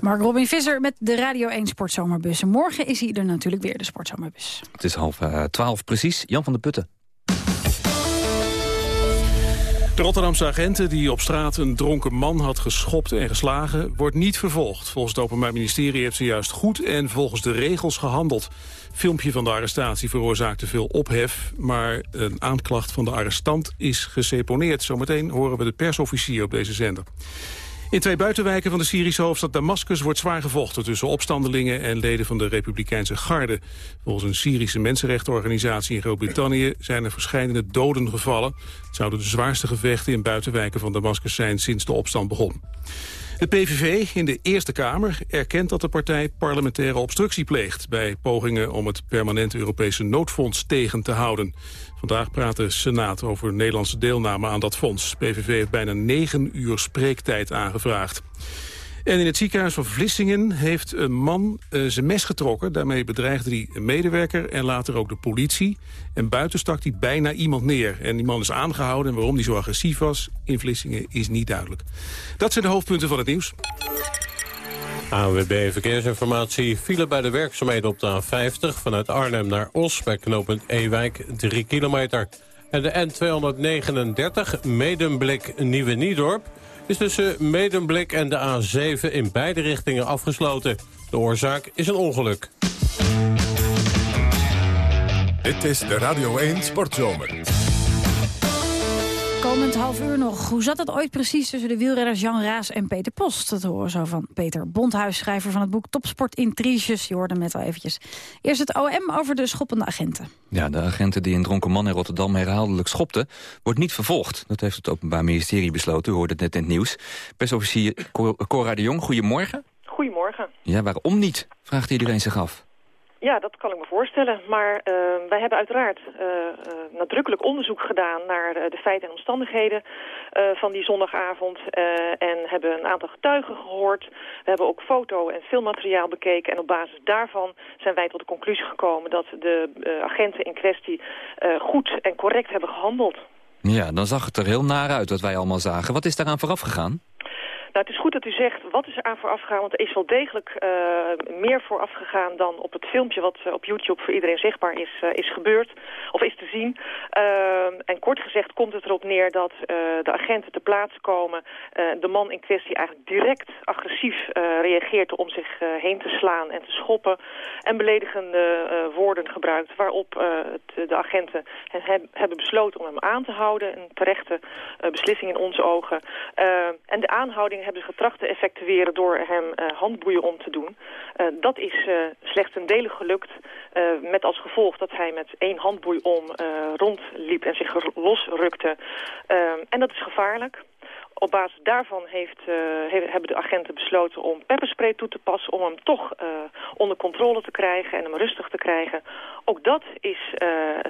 Mark Robin Visser met de Radio 1 Sportzomerbus. En morgen is hij er natuurlijk weer, de Sportzomerbus. Het is half eh, twaalf precies. Jan van der Putten. De Rotterdamse agenten die op straat een dronken man had geschopt en geslagen... wordt niet vervolgd. Volgens het Openbaar Ministerie heeft ze juist goed en volgens de regels gehandeld. Filmpje van de arrestatie veroorzaakte veel ophef... maar een aanklacht van de arrestant is geseponeerd. Zometeen horen we de persofficier op deze zender. In twee buitenwijken van de Syrische hoofdstad Damascus wordt zwaar gevochten tussen opstandelingen en leden van de Republikeinse Garde. Volgens een Syrische mensenrechtenorganisatie in Groot-Brittannië zijn er verschillende doden gevallen. Het zouden de zwaarste gevechten in buitenwijken van Damascus zijn sinds de opstand begon. De PVV in de Eerste Kamer erkent dat de partij parlementaire obstructie pleegt... bij pogingen om het permanente Europese noodfonds tegen te houden. Vandaag praat de Senaat over Nederlandse deelname aan dat fonds. PVV heeft bijna negen uur spreektijd aangevraagd. En in het ziekenhuis van Vlissingen heeft een man uh, zijn mes getrokken. Daarmee bedreigde hij een medewerker en later ook de politie. En buiten stak hij bijna iemand neer. En die man is aangehouden en waarom hij zo agressief was in Vlissingen is niet duidelijk. Dat zijn de hoofdpunten van het nieuws. ANWB Verkeersinformatie file bij de werkzaamheden op de A50... vanuit Arnhem naar Os bij knooppunt Ewijk 3 kilometer. En de N239 Medemblik Nieuwe Niedorp is tussen Medemblik en de A7 in beide richtingen afgesloten. De oorzaak is een ongeluk. Dit is de Radio 1 Sportzomer. Komend half uur nog. Hoe zat het ooit precies tussen de wielrenners Jan Raas en Peter Post? Dat horen zo van Peter Bondhuis, schrijver van het boek Topsport Intriges. Je hoorde hem net al eventjes. Eerst het OM over de schoppende agenten. Ja, de agenten die een dronken man in Rotterdam herhaaldelijk schopte... wordt niet vervolgd. Dat heeft het Openbaar Ministerie besloten. U hoorde het net in het nieuws. Persofficier Cor- Cora de Jong, goedemorgen. Goedemorgen. Ja, waarom niet? Vraagt iedereen zich af. Ja, dat kan ik me voorstellen. Maar uh, wij hebben uiteraard uh, uh, nadrukkelijk onderzoek gedaan naar de feiten en omstandigheden van die zondagavond. en hebben een aantal getuigen gehoord. We hebben ook foto- en filmmateriaal bekeken. En op basis daarvan zijn wij tot de conclusie gekomen dat de agenten in kwestie goed en correct hebben gehandeld. Ja, dan zag het er heel naar uit wat wij allemaal zagen. Wat is daaraan vooraf gegaan? Nou, het is goed dat u zegt, wat is er aan vooraf gegaan? Want er is wel degelijk uh, meer vooraf gegaan dan op het filmpje... wat uh, op YouTube voor iedereen zichtbaar is, uh, is gebeurd, of is te zien. en kort gezegd komt het erop neer dat de agenten ter plaatse komen... de man in kwestie eigenlijk direct agressief reageert om zich heen te slaan en te schoppen... en beledigende woorden gebruikt waarop het, de agenten heb, hebben besloten om hem aan te houden. Een terechte beslissing in onze ogen. en de aanhouding hebben ze getracht te effectueren door hem uh, handboeien om te doen. Uh, dat is uh, slechts een gelukt. met als gevolg dat hij met één handboei om rondliep en zich losrukte. en dat is gevaarlijk. Op basis daarvan heeft, uh, hebben de agenten besloten om pepperspray toe te passen... om hem toch uh, onder controle te krijgen en hem rustig te krijgen. Ook dat is uh,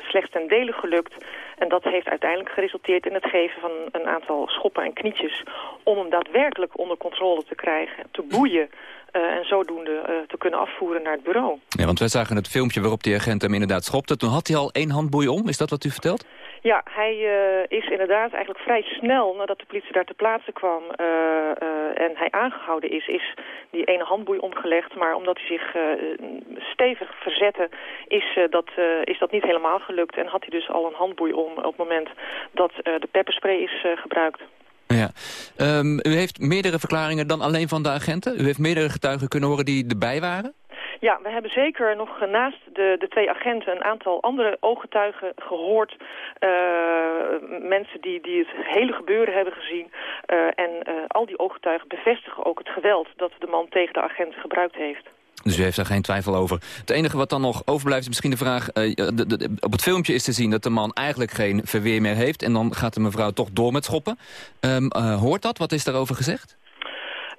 slechts ten dele gelukt. En dat heeft uiteindelijk geresulteerd in het geven van een aantal schoppen en knietjes... om hem daadwerkelijk onder controle te krijgen, te boeien... en zodoende te kunnen afvoeren naar het bureau. Ja, want wij zagen het filmpje waarop die agent hem inderdaad schopte. Toen had hij al één handboei om. Is dat wat u vertelt? Ja, hij uh, is inderdaad eigenlijk vrij snel nadat de politie daar ter plaatse kwam uh, uh, en hij aangehouden is, is die ene handboei omgelegd. Maar omdat hij zich stevig verzette, is, dat, is dat niet helemaal gelukt. En had hij dus al een handboei om op het moment dat de pepperspray is gebruikt. Ja. Um, u heeft meerdere verklaringen dan alleen van de agenten? U heeft meerdere getuigen kunnen horen die erbij waren? Ja, we hebben zeker nog naast de, de twee agenten een aantal andere ooggetuigen gehoord. Uh, mensen die, die het hele gebeuren hebben gezien. Uh, en uh, al die ooggetuigen bevestigen ook het geweld dat de man tegen de agenten gebruikt heeft. Dus u heeft daar geen twijfel over. Het enige wat dan nog overblijft is misschien de vraag... eh, op het filmpje is te zien dat de man eigenlijk geen verweer meer heeft... en dan gaat de mevrouw toch door met schoppen. Ehm, eh, hoort dat? Wat is daarover gezegd?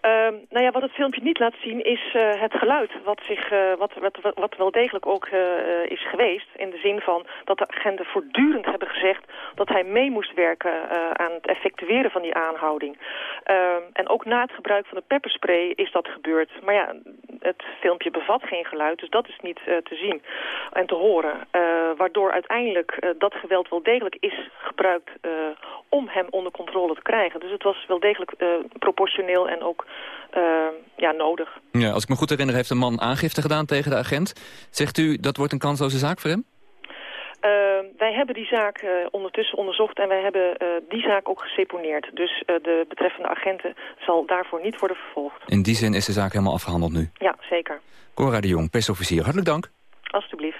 Ehm, nou ja, wat het filmpje niet laat zien is eh, het geluid. Wat, zich, eh, wat, wat, wat, wel degelijk ook eh, is geweest. In de zin van dat de agenten voortdurend hebben gezegd... dat hij mee moest werken aan het effectueren van die aanhouding. Ehm, en ook na het gebruik van de pepperspray is dat gebeurd. Maar ja, het filmpje bevat geen geluid, dus dat is niet te zien en te horen. Waardoor uiteindelijk dat geweld wel degelijk is gebruikt om hem onder controle te krijgen. Dus het was wel degelijk proportioneel en ook ja, nodig. Ja, als ik me goed herinner heeft een man aangifte gedaan tegen de agent. Zegt u dat wordt een kansloze zaak voor hem? Eh, wij hebben die zaak eh, ondertussen onderzocht en wij hebben eh, die zaak ook geseponeerd. Dus eh, de betreffende agenten zal daarvoor niet worden vervolgd. In die zin is de zaak helemaal afgehandeld nu. Ja, zeker. Cora de Jong, pestofficier, hartelijk dank. Alsjeblieft.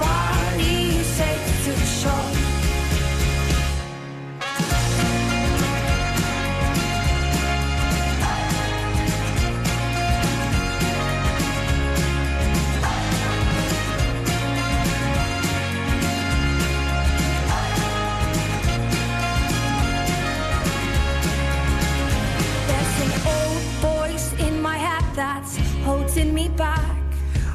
bodies safe to shore. There's an old voice in my head that's holding me back.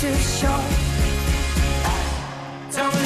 to shore. Don't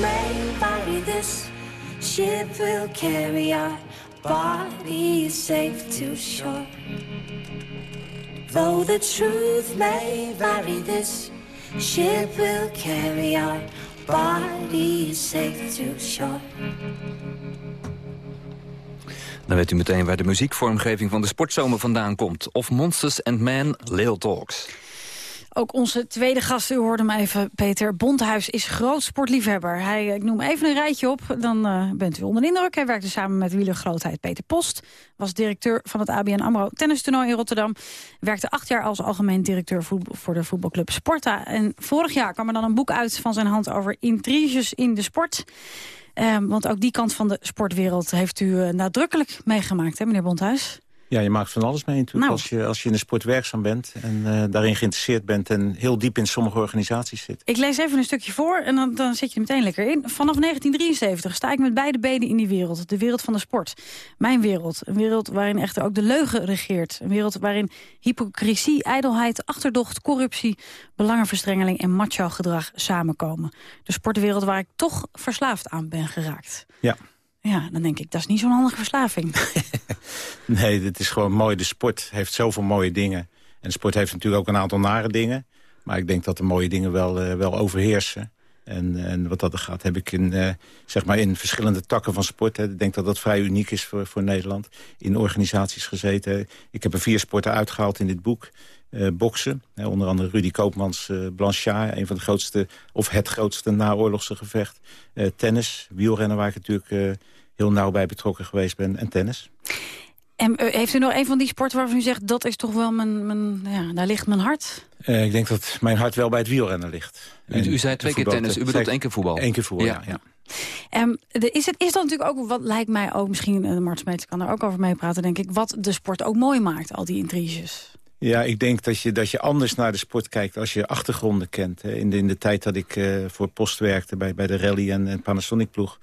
may vary, this ship will carry our bodies safe to shore. Though the truth may vary, this ship will carry our bodies safe to shore. Dan weet u meteen waar de muziekvormgeving van de sportzomer vandaan komt. Of Monsters and Men, Lil Talks. Ook onze tweede gast, u hoorde hem even, Peter Bondhuis, is groot sportliefhebber. Hij, ik noem even een rijtje op, dan uh, bent u onder de indruk. Hij werkte samen met wielergrootheid Peter Post. Was directeur van het ABN AMRO tennistoernooi in Rotterdam. Werkte acht jaar als algemeen directeur voor de voetbalclub Sporta. En vorig jaar kwam er dan een boek uit van zijn hand over intriges in de sport. Um, want ook die kant van de sportwereld heeft u uh, nadrukkelijk meegemaakt, hè, meneer Bondhuis? Ja, je maakt van alles mee natuurlijk Nou. als, je, als je in de sport werkzaam bent... en uh, daarin geïnteresseerd bent en heel diep in sommige organisaties zit. Ik lees even een stukje voor en dan, dan zit je er meteen lekker in. Vanaf 1973 sta ik met beide benen in die wereld. De wereld van de sport. Mijn wereld. Een wereld waarin echter ook de leugen regeert. Een wereld waarin hypocrisie, ijdelheid, achterdocht, corruptie... belangenverstrengeling en macho-gedrag samenkomen. De sportwereld waar ik toch verslaafd aan ben geraakt. Ja. Ja, dan denk ik, dat is niet zo'n handige verslaving. <laughs> Nee, dit is gewoon mooi. De sport heeft zoveel mooie dingen. En de sport heeft natuurlijk ook een aantal nare dingen. Maar ik denk dat de mooie dingen wel, uh, wel overheersen. En, en wat dat gaat, heb ik in, uh, zeg maar in verschillende takken van sport... Hè, ik denk dat dat vrij uniek is voor, voor Nederland... in organisaties gezeten. Ik heb er vier sporten uitgehaald in dit boek. Uh, boksen, hè, onder andere Rudy Koopmans uh, Blanchard... een van de grootste, of het grootste naoorlogse gevecht. tennis, wielrennen, waar ik natuurlijk heel nauw bij betrokken geweest ben. En tennis. En uh, heeft u nog een van die sporten waarvan u zegt... dat is toch wel mijn, mijn ja, daar ligt mijn hart? Uh, ik denk dat mijn hart wel bij het wielrennen ligt. U, u zei twee keer tennis, u bedoelt één keer voetbal? Eén keer voetbal, ja. ja, ja. Um, de, is, het, is dat natuurlijk ook, wat lijkt mij ook... misschien, uh, Mart Smeets kan er ook over meepraten, denk ik... wat de sport ook mooi maakt, al die intriges. Ja, ik denk dat je, dat je anders naar de sport kijkt als je achtergronden kent. In de, in de tijd dat ik uh, voor Post werkte bij, bij de Rally en, en Panasonic-ploeg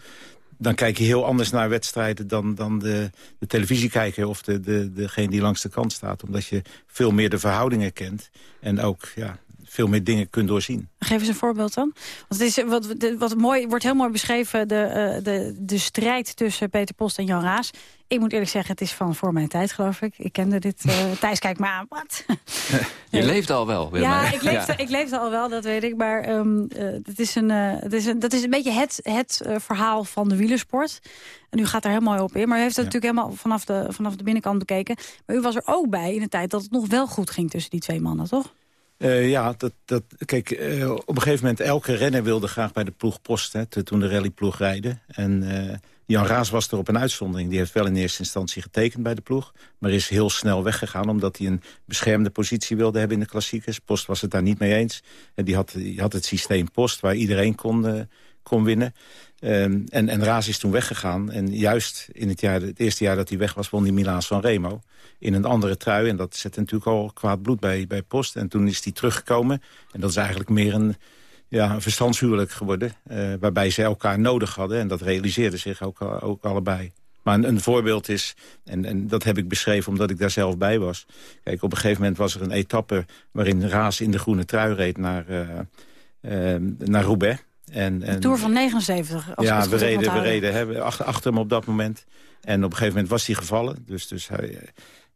dan kijk je heel anders naar wedstrijden dan, dan de, de televisiekijker of de, de, degene die langs de kant staat. Omdat je veel meer de verhoudingen kent en ook ja, veel meer dingen kunt doorzien. Geef eens een voorbeeld dan. Want het is, wat, wat mooi, wordt heel mooi beschreven, de, uh, de, de strijd tussen Peter Post en Jan Raas. Ik moet eerlijk zeggen, het is van voor mijn tijd, geloof ik. Ik kende dit. Uh, <laughs> Thijs, kijk maar aan. Wat? <laughs> Je leeft al wel, Wilma. Ja, ik <laughs> leefde, ja. ik leefde al wel, dat weet ik. Maar um, uh, het is een, uh, het is een, dat is een beetje het, het verhaal van de wielersport. En u gaat daar heel mooi op in. Maar u heeft dat ja. natuurlijk helemaal vanaf de, vanaf de binnenkant bekeken. Maar u was er ook bij in de tijd dat het nog wel goed ging tussen die twee mannen, toch? Uh, ja, dat, dat, kijk, uh, op een gegeven moment elke renner wilde graag bij de ploeg post, hè, toen de rallyploeg rijden. En uh, Jan Raas was er op een uitzondering. Die heeft wel in eerste instantie getekend bij de ploeg. Maar is heel snel weggegaan omdat hij een beschermde positie wilde hebben in de klassiekers. Post was het daar niet mee eens. En die, had, die had het systeem post waar iedereen kon, kon winnen. Um, en, en Raas is toen weggegaan. En juist in het, jaar, het eerste jaar dat hij weg was, won hij Milaans van Remo. In een andere trui. En dat zette natuurlijk al kwaad bloed bij, bij Post. En toen is hij teruggekomen. En dat is eigenlijk meer een, ja, een verstandshuwelijk geworden. Uh, waarbij ze elkaar nodig hadden. En dat realiseerden zich ook, ook allebei. Maar een, een voorbeeld is, en, en dat heb ik beschreven omdat ik daar zelf bij was. Kijk, op een gegeven moment was er een etappe waarin Raas in de groene trui reed naar, uh, naar Roubaix. En, en, de Tour van 79. Als ja, we reden, we reden hè, achter, achter hem op dat moment. En op een gegeven moment was hij gevallen. Dus, dus hij,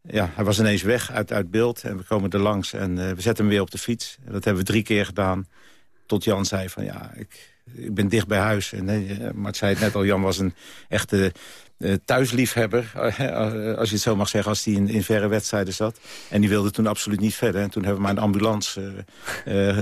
ja, hij was ineens weg uit, uit beeld. En we komen er langs en uh, we zetten hem weer op de fiets. En dat hebben we drie keer gedaan. Tot Jan zei van ja, ik, ik ben dicht bij huis. En, nee, maar het zei het net al, Jan was een echte uh, thuisliefhebber. <laughs> Als je het zo mag zeggen, als hij in, in verre wedstrijden zat. En die wilde toen absoluut niet verder. En toen hebben we maar een ambulance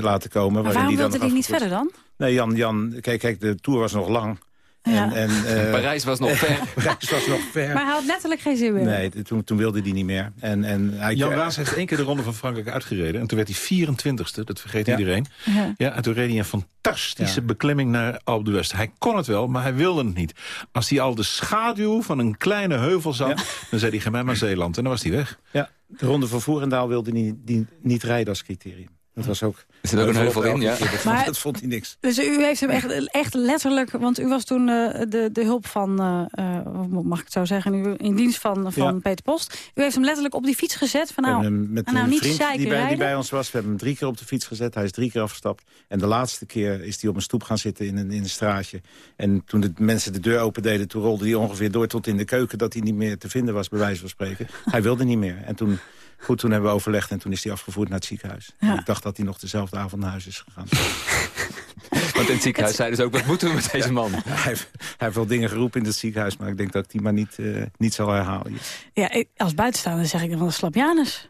laten komen. Maar waarom die wilde hij niet verder dan? Nee, Jan, Jan kijk, kijk, de Tour was nog lang. Ja. En, en, uh, <laughs> Parijs was nog ver. <laughs> Parijs was nog ver. Maar hij had letterlijk geen zin meer. Nee, toen, toen wilde hij niet meer. En, en hij, Jan Raas heeft één keer de Ronde van Frankrijk uitgereden. En toen werd hij 24ste, dat vergeet Ja. iedereen. Ja. Ja, en toen reed hij een fantastische Ja. beklimming naar Alpe d'Huez. Hij kon het wel, maar hij wilde het niet. Als hij al de schaduw van een kleine heuvel zag... dan zei hij, ga mij maar Zeeland. En dan was hij weg. ja, de Ronde van Voerendaal wilde hij niet, die, niet rijden als criterium. Dat was ook... Is er ook een heuvel op in, ja? Dat, Maar- vond, dat vond hij niks. Dus u heeft hem echt, echt letterlijk... Want u was toen uh, de, de hulp van, uh, uh, mag ik het zo zeggen... U, in dienst van, van Ja. Peter Post. U heeft hem letterlijk op die fiets gezet. Van nou, met nou een niet vriend zeiken die bij, die bij ons was. We hebben hem drie keer op de fiets gezet. Hij is drie keer afgestapt. En de laatste keer is hij op een stoep gaan zitten in een, in een straatje. En toen de mensen de deur open deden... toen rolde hij ongeveer door tot in de keuken... dat hij niet meer te vinden was, bij wijze van spreken. hij wilde niet meer. En toen Goed, toen hebben we overlegd en toen is hij afgevoerd naar het ziekenhuis. En Ik dacht dat hij nog dezelfde avond naar huis is gegaan. <laughs> Want in het ziekenhuis zeiden ze ook, wat moeten we met deze man? hij, heeft, hij heeft wel dingen geroepen in het ziekenhuis... maar ik denk dat ik die maar niet, eh, niet zal herhalen. Ja, ik- als buitenstaander zeg ik dan van Slapjanus.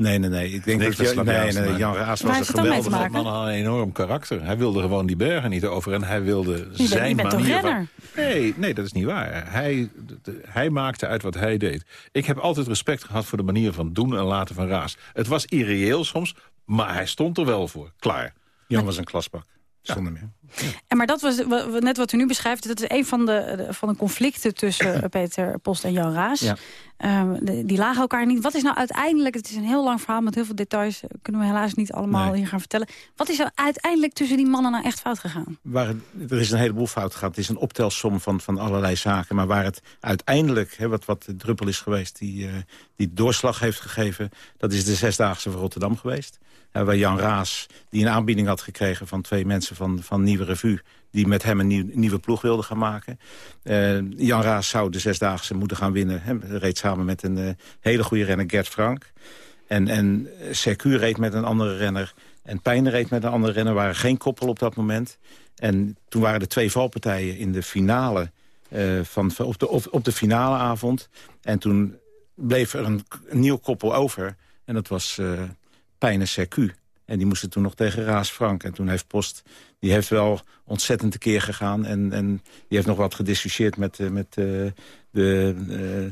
Nee, nee, nee. Ik denk Niks dat Jan- nee, nee. Jan Raas was een geweldige? Man had een enorm karakter. Hij wilde gewoon die bergen niet over. En hij wilde bent- zijn je bent toch manier renner? van... Nee, nee, dat is niet waar. Hij, hij maakte uit wat hij deed. Ik heb altijd respect gehad voor de manier van doen en laten van Raas. Het was irreëel soms, maar hij stond er wel voor. Klaar. Jan was een klasbak. Zonder meer. En maar dat was wa- wa- net wat u nu beschrijft. Dat is een van de, van de conflicten tussen <clears throat> Peter Post en Jan Raas. Ja. Ehm, de- die lagen elkaar niet. Wat is nou uiteindelijk, het is een heel lang verhaal met heel veel details... eh, kunnen we helaas niet allemaal Nee. hier gaan vertellen. Wat is er uiteindelijk tussen die mannen nou echt fout gegaan? Waar het- er is een heleboel fout gegaan. Het is een optelsom van, van allerlei zaken. Maar waar het uiteindelijk, wat, wat de druppel is geweest... Die, eh, die doorslag heeft gegeven... dat is de Zesdaagse van Rotterdam geweest. Waar Jan Raas, die een aanbieding had gekregen... van twee mensen van, van Nieuwe Revue... die met hem een nieuw- nieuwe ploeg wilden gaan maken. Eh, Jan Raas zou de Zesdaagse moeten gaan winnen. Hij reed samen met een eh, hele goede renner, Gert Frank. En, en Sercu reed met een andere renner. En Pijnen reed met een andere renner. waren geen koppel op dat moment. En toen waren er twee valpartijen in de finale... eh, van, op, de, op, op de finale avond. En toen bleef er een, nieuw koppel over. En dat was eh Pijnen Sercu. En die moesten toen nog tegen Raas Frank. En toen heeft Post, die heeft wel ontzettend tekeer gegaan. En, en die heeft nog wat gediscussieerd met, eh, met eh, de,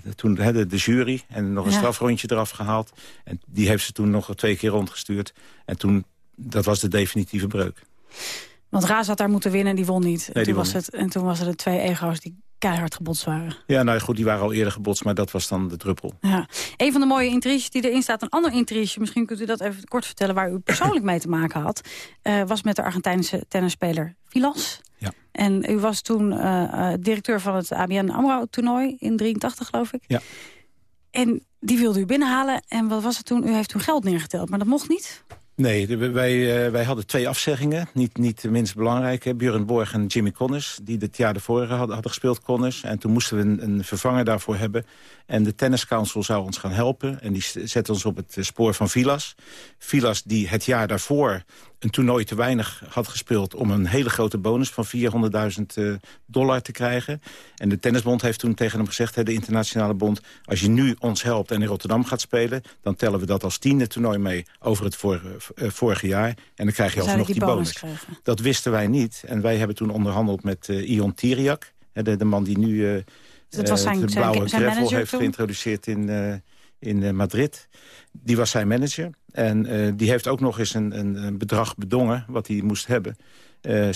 eh, toen, de, de jury. En nog een Ja. strafrondje eraf gehaald. En die heeft ze toen nog twee keer rondgestuurd. En toen, dat was de definitieve breuk. Want Raas had daar moeten winnen en die won niet. en, die toen won was het, en toen was er de twee ego's die keihard gebotst waren. Ja, nou goed, die waren al eerder gebotst, maar dat was dan de druppel. Ja. Een van de mooie intriges die erin staat, een ander intrige... misschien kunt u dat even kort vertellen waar u <clears throat> persoonlijk mee te maken had... eh, was met de Argentijnse tennisspeler Vilas. Ja. En u was toen eh, eh, directeur van het ABN AMRO-toernooi in 83, geloof ik. Ja. En die wilde u binnenhalen. En wat was het toen? U heeft toen geld neergeteld, maar dat mocht niet. Nee, wij, eh, wij hadden twee afzeggingen. Niet, niet de minst belangrijke. Björn Borg en Jimmy Connors. Die het jaar ervoor hadden, hadden gespeeld, Connors. En toen moesten we een, een vervanger daarvoor hebben. En de Tennis Council zou ons gaan helpen. En die zette ons op het eh, spoor van Vilas. Vilas die het jaar daarvoor een toernooi te weinig had gespeeld... om een hele grote bonus van 400.000 eh, dollar te krijgen. En de Tennisbond heeft toen tegen hem gezegd... De internationale bond, als je nu ons helpt en in Rotterdam gaat spelen... dan tellen we dat als tiende toernooi mee over het vorige, eh, vorige jaar. En dan krijg je alsnog die die bonus. Dat wisten wij niet. En wij hebben toen onderhandeld met Ion Tiriak. De, de man die nu eh dat was eh, zijn- de blauwe zijn gravel manager heeft toen? geïntroduceerd in, eh, in eh, Madrid. Die was zijn manager. En die heeft ook nog eens een, een, een bedrag bedongen wat hij moest hebben. Eh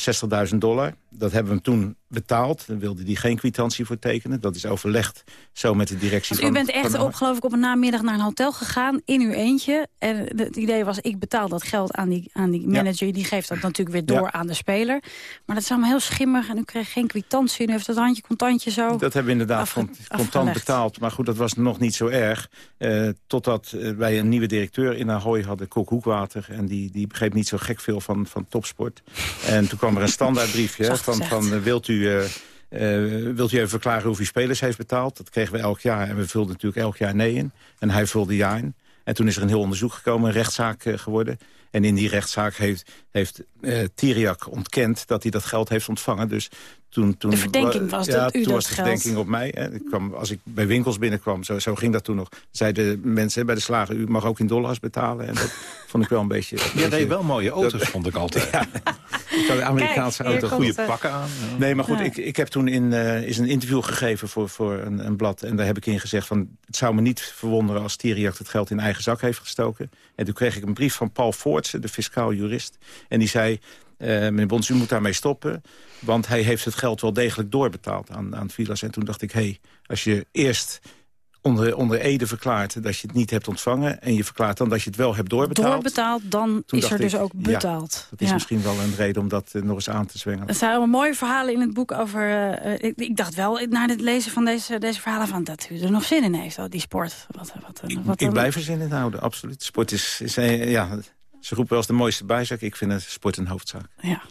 60.000 dollar. Dat hebben we hem toen betaald. Daar wilde hij geen kwitantie voor tekenen. Dat is overlegd zo met de directie Want u bent echt op, geloof ik, op een namiddag naar een hotel gegaan in uw eentje. En het idee was, ik betaal dat geld aan die, aan die manager. Die geeft dat natuurlijk weer door Ja. aan de speler. Maar dat is allemaal heel schimmig en u kreeg geen kwitantie. En u heeft dat handje contantje zo. Dat hebben we inderdaad contant afgelegd. betaald. Maar goed, dat was nog niet zo erg. Eh, totdat eh, wij een nieuwe directeur in Ahoy hadden, Kok Hoekwater. En die, die begreep niet zo gek veel van, van topsport. En toen kwam er een standaardbriefje <laughs> van, van eh, wilt u... eh, wilt u even verklaren hoeveel spelers heeft betaald? Dat kregen we elk jaar. En we vulden natuurlijk elk jaar nee in. En hij vulde ja in. En toen is er een heel onderzoek gekomen, een rechtszaak eh, geworden. En in die rechtszaak heeft, heeft Tiriak ontkend dat hij dat geld heeft ontvangen. Dus toen, toen, De verdenking was ja, dat u toen dat was de geld- verdenking op mij. Hè. Ik kwam, als ik bij winkels binnenkwam, zo, zo ging dat toen nog. Zeiden mensen bij de slager, u mag ook in dollars betalen. En dat <laughs> vond ik wel een beetje... een Je beetje- reed wel mooie auto's, dat- vond ik altijd. <laughs> Ja, ik had een Amerikaanse Kijk, auto. Goede het. Pakken aan. ja. Nee, maar goed, Ja. ik, ik heb toen in, eh, is een interview gegeven voor, voor een, een blad. En daar heb ik in gezegd van... het zou me niet verwonderen als Thierry het geld in eigen zak heeft gestoken. En toen kreeg ik een brief van Paul Voortse, de fiscaal jurist. En die zei, eh, meneer Bons, u moet daarmee stoppen. Want hij heeft het geld wel degelijk doorbetaald aan, aan Vilas. En toen dacht ik, hé, hey, als je eerst onder, onder Ede verklaart dat je het niet hebt ontvangen... en je verklaart dan dat je het wel hebt doorbetaald... Doorbetaald, dan Toen is er dus ik, ook ja, betaald. dat is Ja. misschien wel een reden om dat eh, nog eens aan te zwengelen. Het zijn allemaal mooie verhalen in het boek over... eh, ik, ik dacht wel, na het lezen van deze, deze verhalen... van dat u er nog zin in heeft, die sport. Wat, wat, een- wat ik blijf er zin in houden, absoluut. Sport is, is ja, ze roepen wel eens de mooiste bijzaak. Ik vind het sport een hoofdzaak. Ja.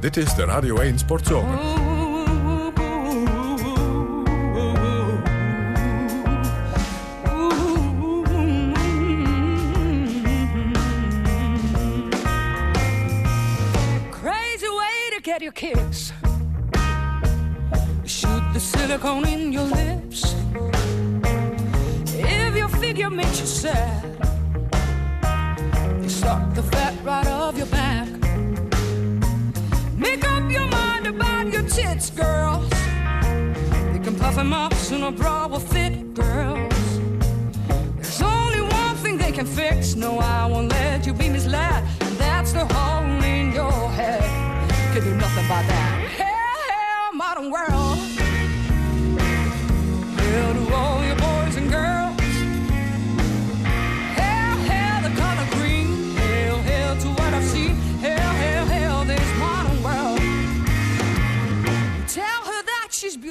Dit is de Radio 1 Sportzomer. Crazy way to get your kicks. Shoot the silicone in your lips. If your figure makes you sad. Suck the fat right off your back. Make up your mind about your tits, girls. You can puff them up so no bra will fit, girls. There's only one thing they can fix. No, I won't let you be misled. And that's the hole in your head. Can do nothing about that. Hell, hell, modern world.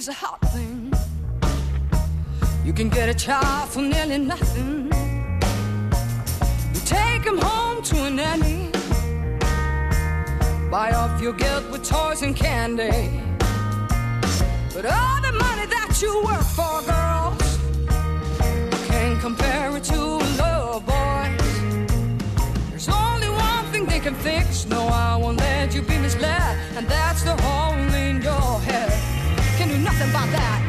Is a hot thing. You can get a child for nearly nothing. You take him home to a nanny. Buy off your guilt with toys and candy. But all the money that you work for, girls, can't compare it to a love, boys. There's only one thing they can fix. No, I won't let you be misled. And that's the hole in your head about that.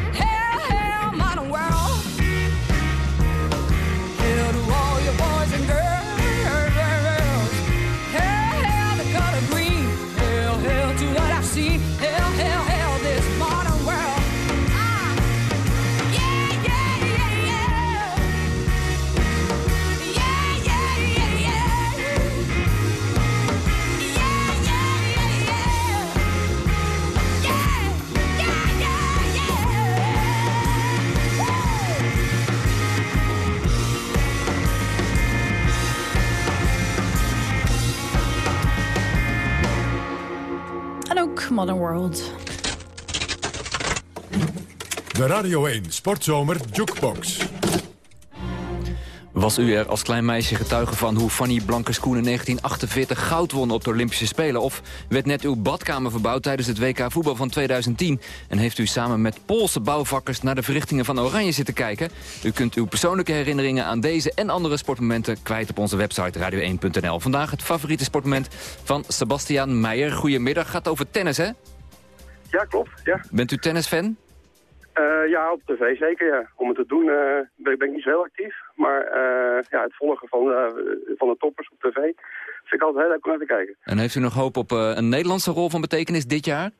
Modern World. De Radio 1 Sportzomer Jukebox. Was u er als klein meisje getuige van hoe Fanny Blankers-Koen in 1948 goud won op de Olympische Spelen? Of werd net uw badkamer verbouwd tijdens het WK voetbal van 2010? En heeft u samen met Poolse bouwvakkers naar de verrichtingen van Oranje zitten kijken? U kunt uw persoonlijke herinneringen aan deze en andere sportmomenten kwijt op onze website radio1.nl. Vandaag het favoriete sportmoment van Sebastiaan Meijer. Goedemiddag, gaat over tennis hè? Ja, klopt. Ja. Bent u tennisfan? Eh, ja, op tv zeker. Ja. Om het te doen eh, ben, ben ik niet zo heel actief. Maar eh, ja, het volgen van, van de toppers op tv vind ik altijd heel leuk om naar te kijken. En heeft u nog hoop op een Nederlandse rol van betekenis dit jaar?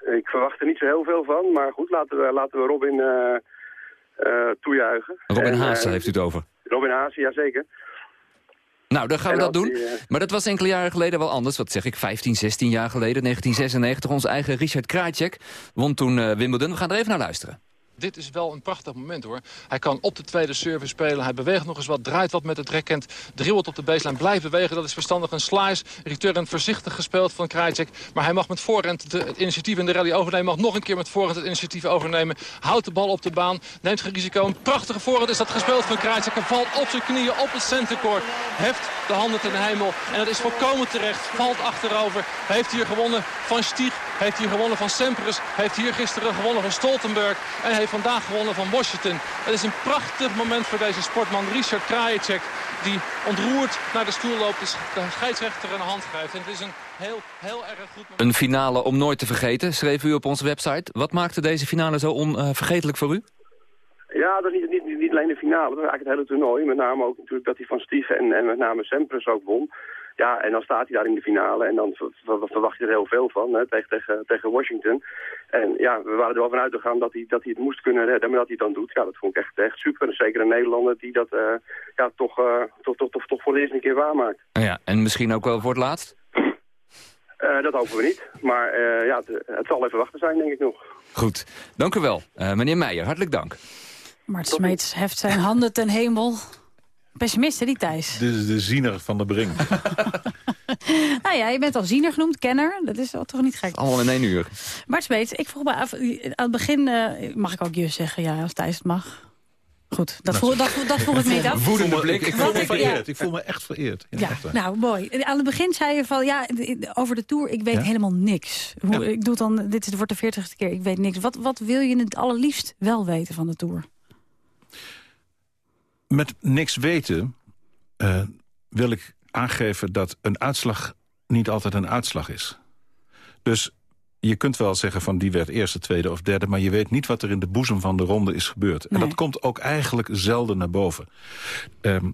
Ik verwacht er niet zo heel veel van. Maar goed, laten we, laten we Robin toejuichen. Robin Haase heeft u het over. Robin Haase, ja zeker. Nou, dan gaan we dat doen. eh, Maar dat was enkele jaren geleden wel anders. Wat zeg ik, 15, 16 jaar geleden, 1996. Onze eigen Richard Krajcek won toen eh, Wimbledon. We gaan er even naar luisteren. Dit is wel een prachtig moment hoor. Hij kan op de tweede service spelen. Hij beweegt nog eens wat, draait wat met het rekkend. Dribbelt op de baseline, blijft bewegen. Dat is verstandig. Een slice, return voorzichtig gespeeld van Krajcek. Maar hij mag met voorhand het initiatief in de rally overnemen. Mag nog een keer met voorhand het initiatief overnemen. Houdt de bal op de baan, neemt geen risico. Een prachtige voorhand is dat gespeeld van Krajcek. Hij valt op zijn knieën op het centercourt. Heft de handen ten hemel. En dat is volkomen terecht. Valt achterover. Heeft hier gewonnen van Stieg. Heeft hier gewonnen van Semprus. Heeft hier gisteren gewonnen van Stoltenberg. En heeft vandaag gewonnen van Washington. Het is een prachtig moment voor deze sportman Richard Krajicek. Die ontroerd naar de stoel loopt. Dus de scheidsrechter een hand geeft. En het is een heel, heel erg goed moment. Een finale om nooit te vergeten, schreef u op onze website. Wat maakte deze finale zo onvergetelijk voor u? Ja, dat is niet, niet, niet alleen de finale, dat is eigenlijk het hele toernooi. Met name ook natuurlijk dat hij van Stief en, en met name Semprus ook won. Ja, en dan staat hij daar in de finale en dan ver- ver- verwacht je er heel veel van hè, tegen, tegen, tegen Washington. En ja, we waren er wel van uitgegaan dat hij, dat hij het moest kunnen redden, maar dat hij het dan doet. Ja, dat vond ik echt, echt super. En zeker een Nederlander die dat eh, ja, toch, eh, toch, toch, toch, toch voor de eerste keer waarmaakt. Ja, en misschien ook wel voor het laatst? Eh, dat hopen we niet. Maar eh, ja, het, het zal even wachten zijn, denk ik nog. Goed, dank u wel. Eh, meneer Meijer, hartelijk dank. Mart Smeets heft zijn handen ten hemel. Pessimist, hè, die Thijs? Dit is de ziener van de brink. <laughs> Nou ja, je bent al ziener genoemd, kenner. Dat is wel toch niet gek. Allemaal in één uur. Mart Smeets, ik vroeg me af... Aan het begin eh, mag ik ook je zeggen, ja, als Thijs het mag. Goed, dat dat, vroeg- dat vroeg ik me niet af. Woedende blik. Ik voel me ik- vereerd. ja. Ik voel me echt vereerd. Ja, nou mooi. Aan het begin zei je van ja, over de tour, ik weet Ja? helemaal niks. Hoe, Ik doe het dan, dit is- wordt de veertigste keer, ik weet niks. Wat, wat wil je het allerliefst wel weten van de tour? Met niks weten eh, wil ik aangeven dat een uitslag niet altijd een uitslag is. Dus je kunt wel zeggen van die werd eerste, tweede of derde... maar je weet niet wat er in de boezem van de ronde is gebeurd. En dat komt ook eigenlijk zelden naar boven. Ehm,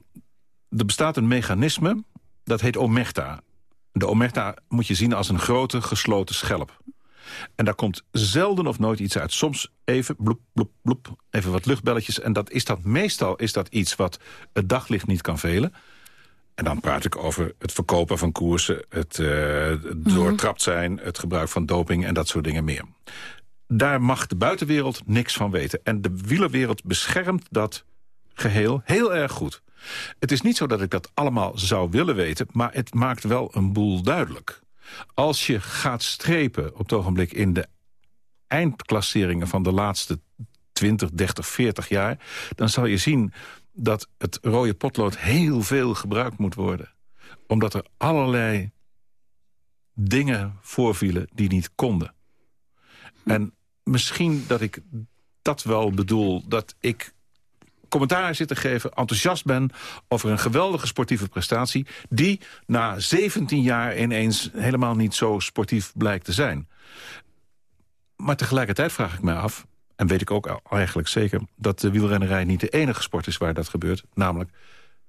er bestaat een mechanisme, dat heet omerta. De omerta moet je zien als een grote gesloten schelp. En daar komt zelden of nooit iets uit. Soms even bloep, bloep, bloep, even wat luchtbelletjes. En dat is dat, meestal is dat iets wat het daglicht niet kan velen. En dan praat ik over het verkopen van koersen... het eh, het doortrapt zijn, het gebruik van doping en dat soort dingen meer. Daar mag de buitenwereld niks van weten. En de wielerwereld beschermt dat geheel heel erg goed. Het is niet zo dat ik dat allemaal zou willen weten... maar het maakt wel een boel duidelijk. Als je gaat strepen op het ogenblik in de eindklasseringen... van de laatste 20, 30, 40 jaar... dan zal je zien dat het rode potlood heel veel gebruikt moet worden. Omdat er allerlei dingen voorvielen die niet konden. En misschien dat ik dat wel bedoel, dat ik commentaar zit te geven, enthousiast ben over een geweldige sportieve prestatie... die na 17 jaar ineens helemaal niet zo sportief blijkt te zijn. Maar tegelijkertijd vraag ik mij af, en weet ik ook eigenlijk zeker... dat de wielrennerij niet de enige sport is waar dat gebeurt. Namelijk,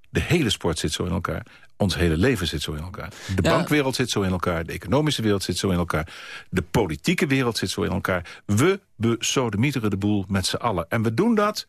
de hele sport zit zo in elkaar. Ons hele leven zit zo in elkaar. De Ja. bankwereld zit zo in elkaar. De economische wereld zit zo in elkaar. De politieke wereld zit zo in elkaar. We besodemieteren de boel met z'n allen. En we doen dat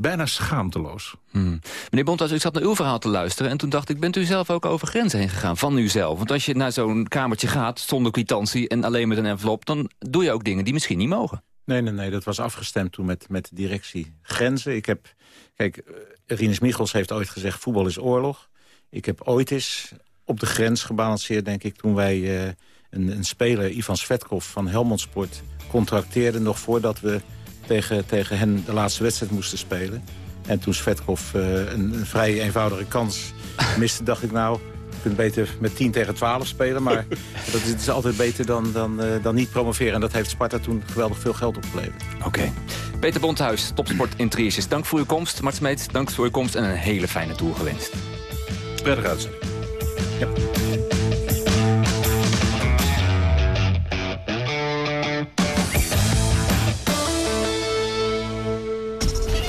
bijna schaamteloos. Hmm. Meneer Bontas, ik zat naar uw verhaal te luisteren... en toen dacht ik, bent u zelf ook over grenzen heen gegaan van uzelf? Want als je naar zo'n kamertje gaat zonder kwitantie... en alleen met een envelop, dan doe je ook dingen die misschien niet mogen. Nee, nee, nee, dat was afgestemd toen met, met de directie grenzen. Ik heb, kijk, eh, Rinus Michels heeft ooit gezegd, voetbal is oorlog. Ik heb ooit eens op de grens gebalanceerd, denk ik, toen wij eh, een, een speler, Ivan Svetkov van Helmond Sport, contracteerden nog voordat we tegen, tegen hen de laatste wedstrijd moesten spelen. En toen Svetkov eh, een, een vrij eenvoudige kans <laughs> miste, dacht ik nou... Je kunt beter met 10 tegen 12 spelen, maar <laughs> dat is, is altijd beter dan, dan, eh, dan niet promoveren. En dat heeft Sparta toen geweldig veel geld opgeleverd. Oké. Peter Bonthuis, topsport in Triesjes. Dank voor uw komst. Mart Smeets, dank voor uw komst en een hele fijne tour gewenst. Prettig uitzending.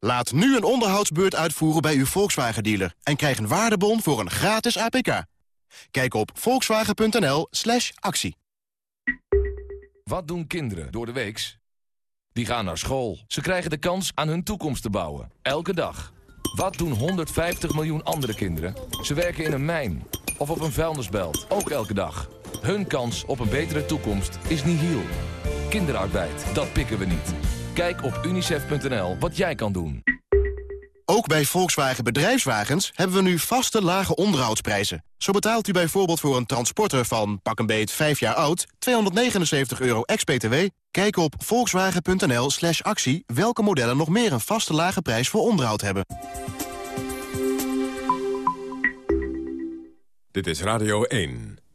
Laat nu een onderhoudsbeurt uitvoeren bij uw Volkswagen-dealer... en krijg een waardebon voor een gratis APK. Kijk op volkswagen.nl slash actie. Wat doen kinderen door de weeks? Die gaan naar school. Ze krijgen de kans aan hun toekomst te bouwen. Elke dag. Wat doen 150 miljoen andere kinderen? Ze werken in een mijn of op een vuilnisbelt, ook elke dag. Hun kans op een betere toekomst is nihil. Kinderarbeid, dat pikken we niet. Kijk op unicef.nl wat jij kan doen. Ook bij Volkswagen Bedrijfswagens hebben we nu vaste lage onderhoudsprijzen. Zo betaalt u bijvoorbeeld voor een transporter van pak een beet 5 jaar oud... 279 euro ex-BTW. Kijk op volkswagen.nl slash actie welke modellen nog meer een vaste lage prijs voor onderhoud hebben. Dit is Radio 1.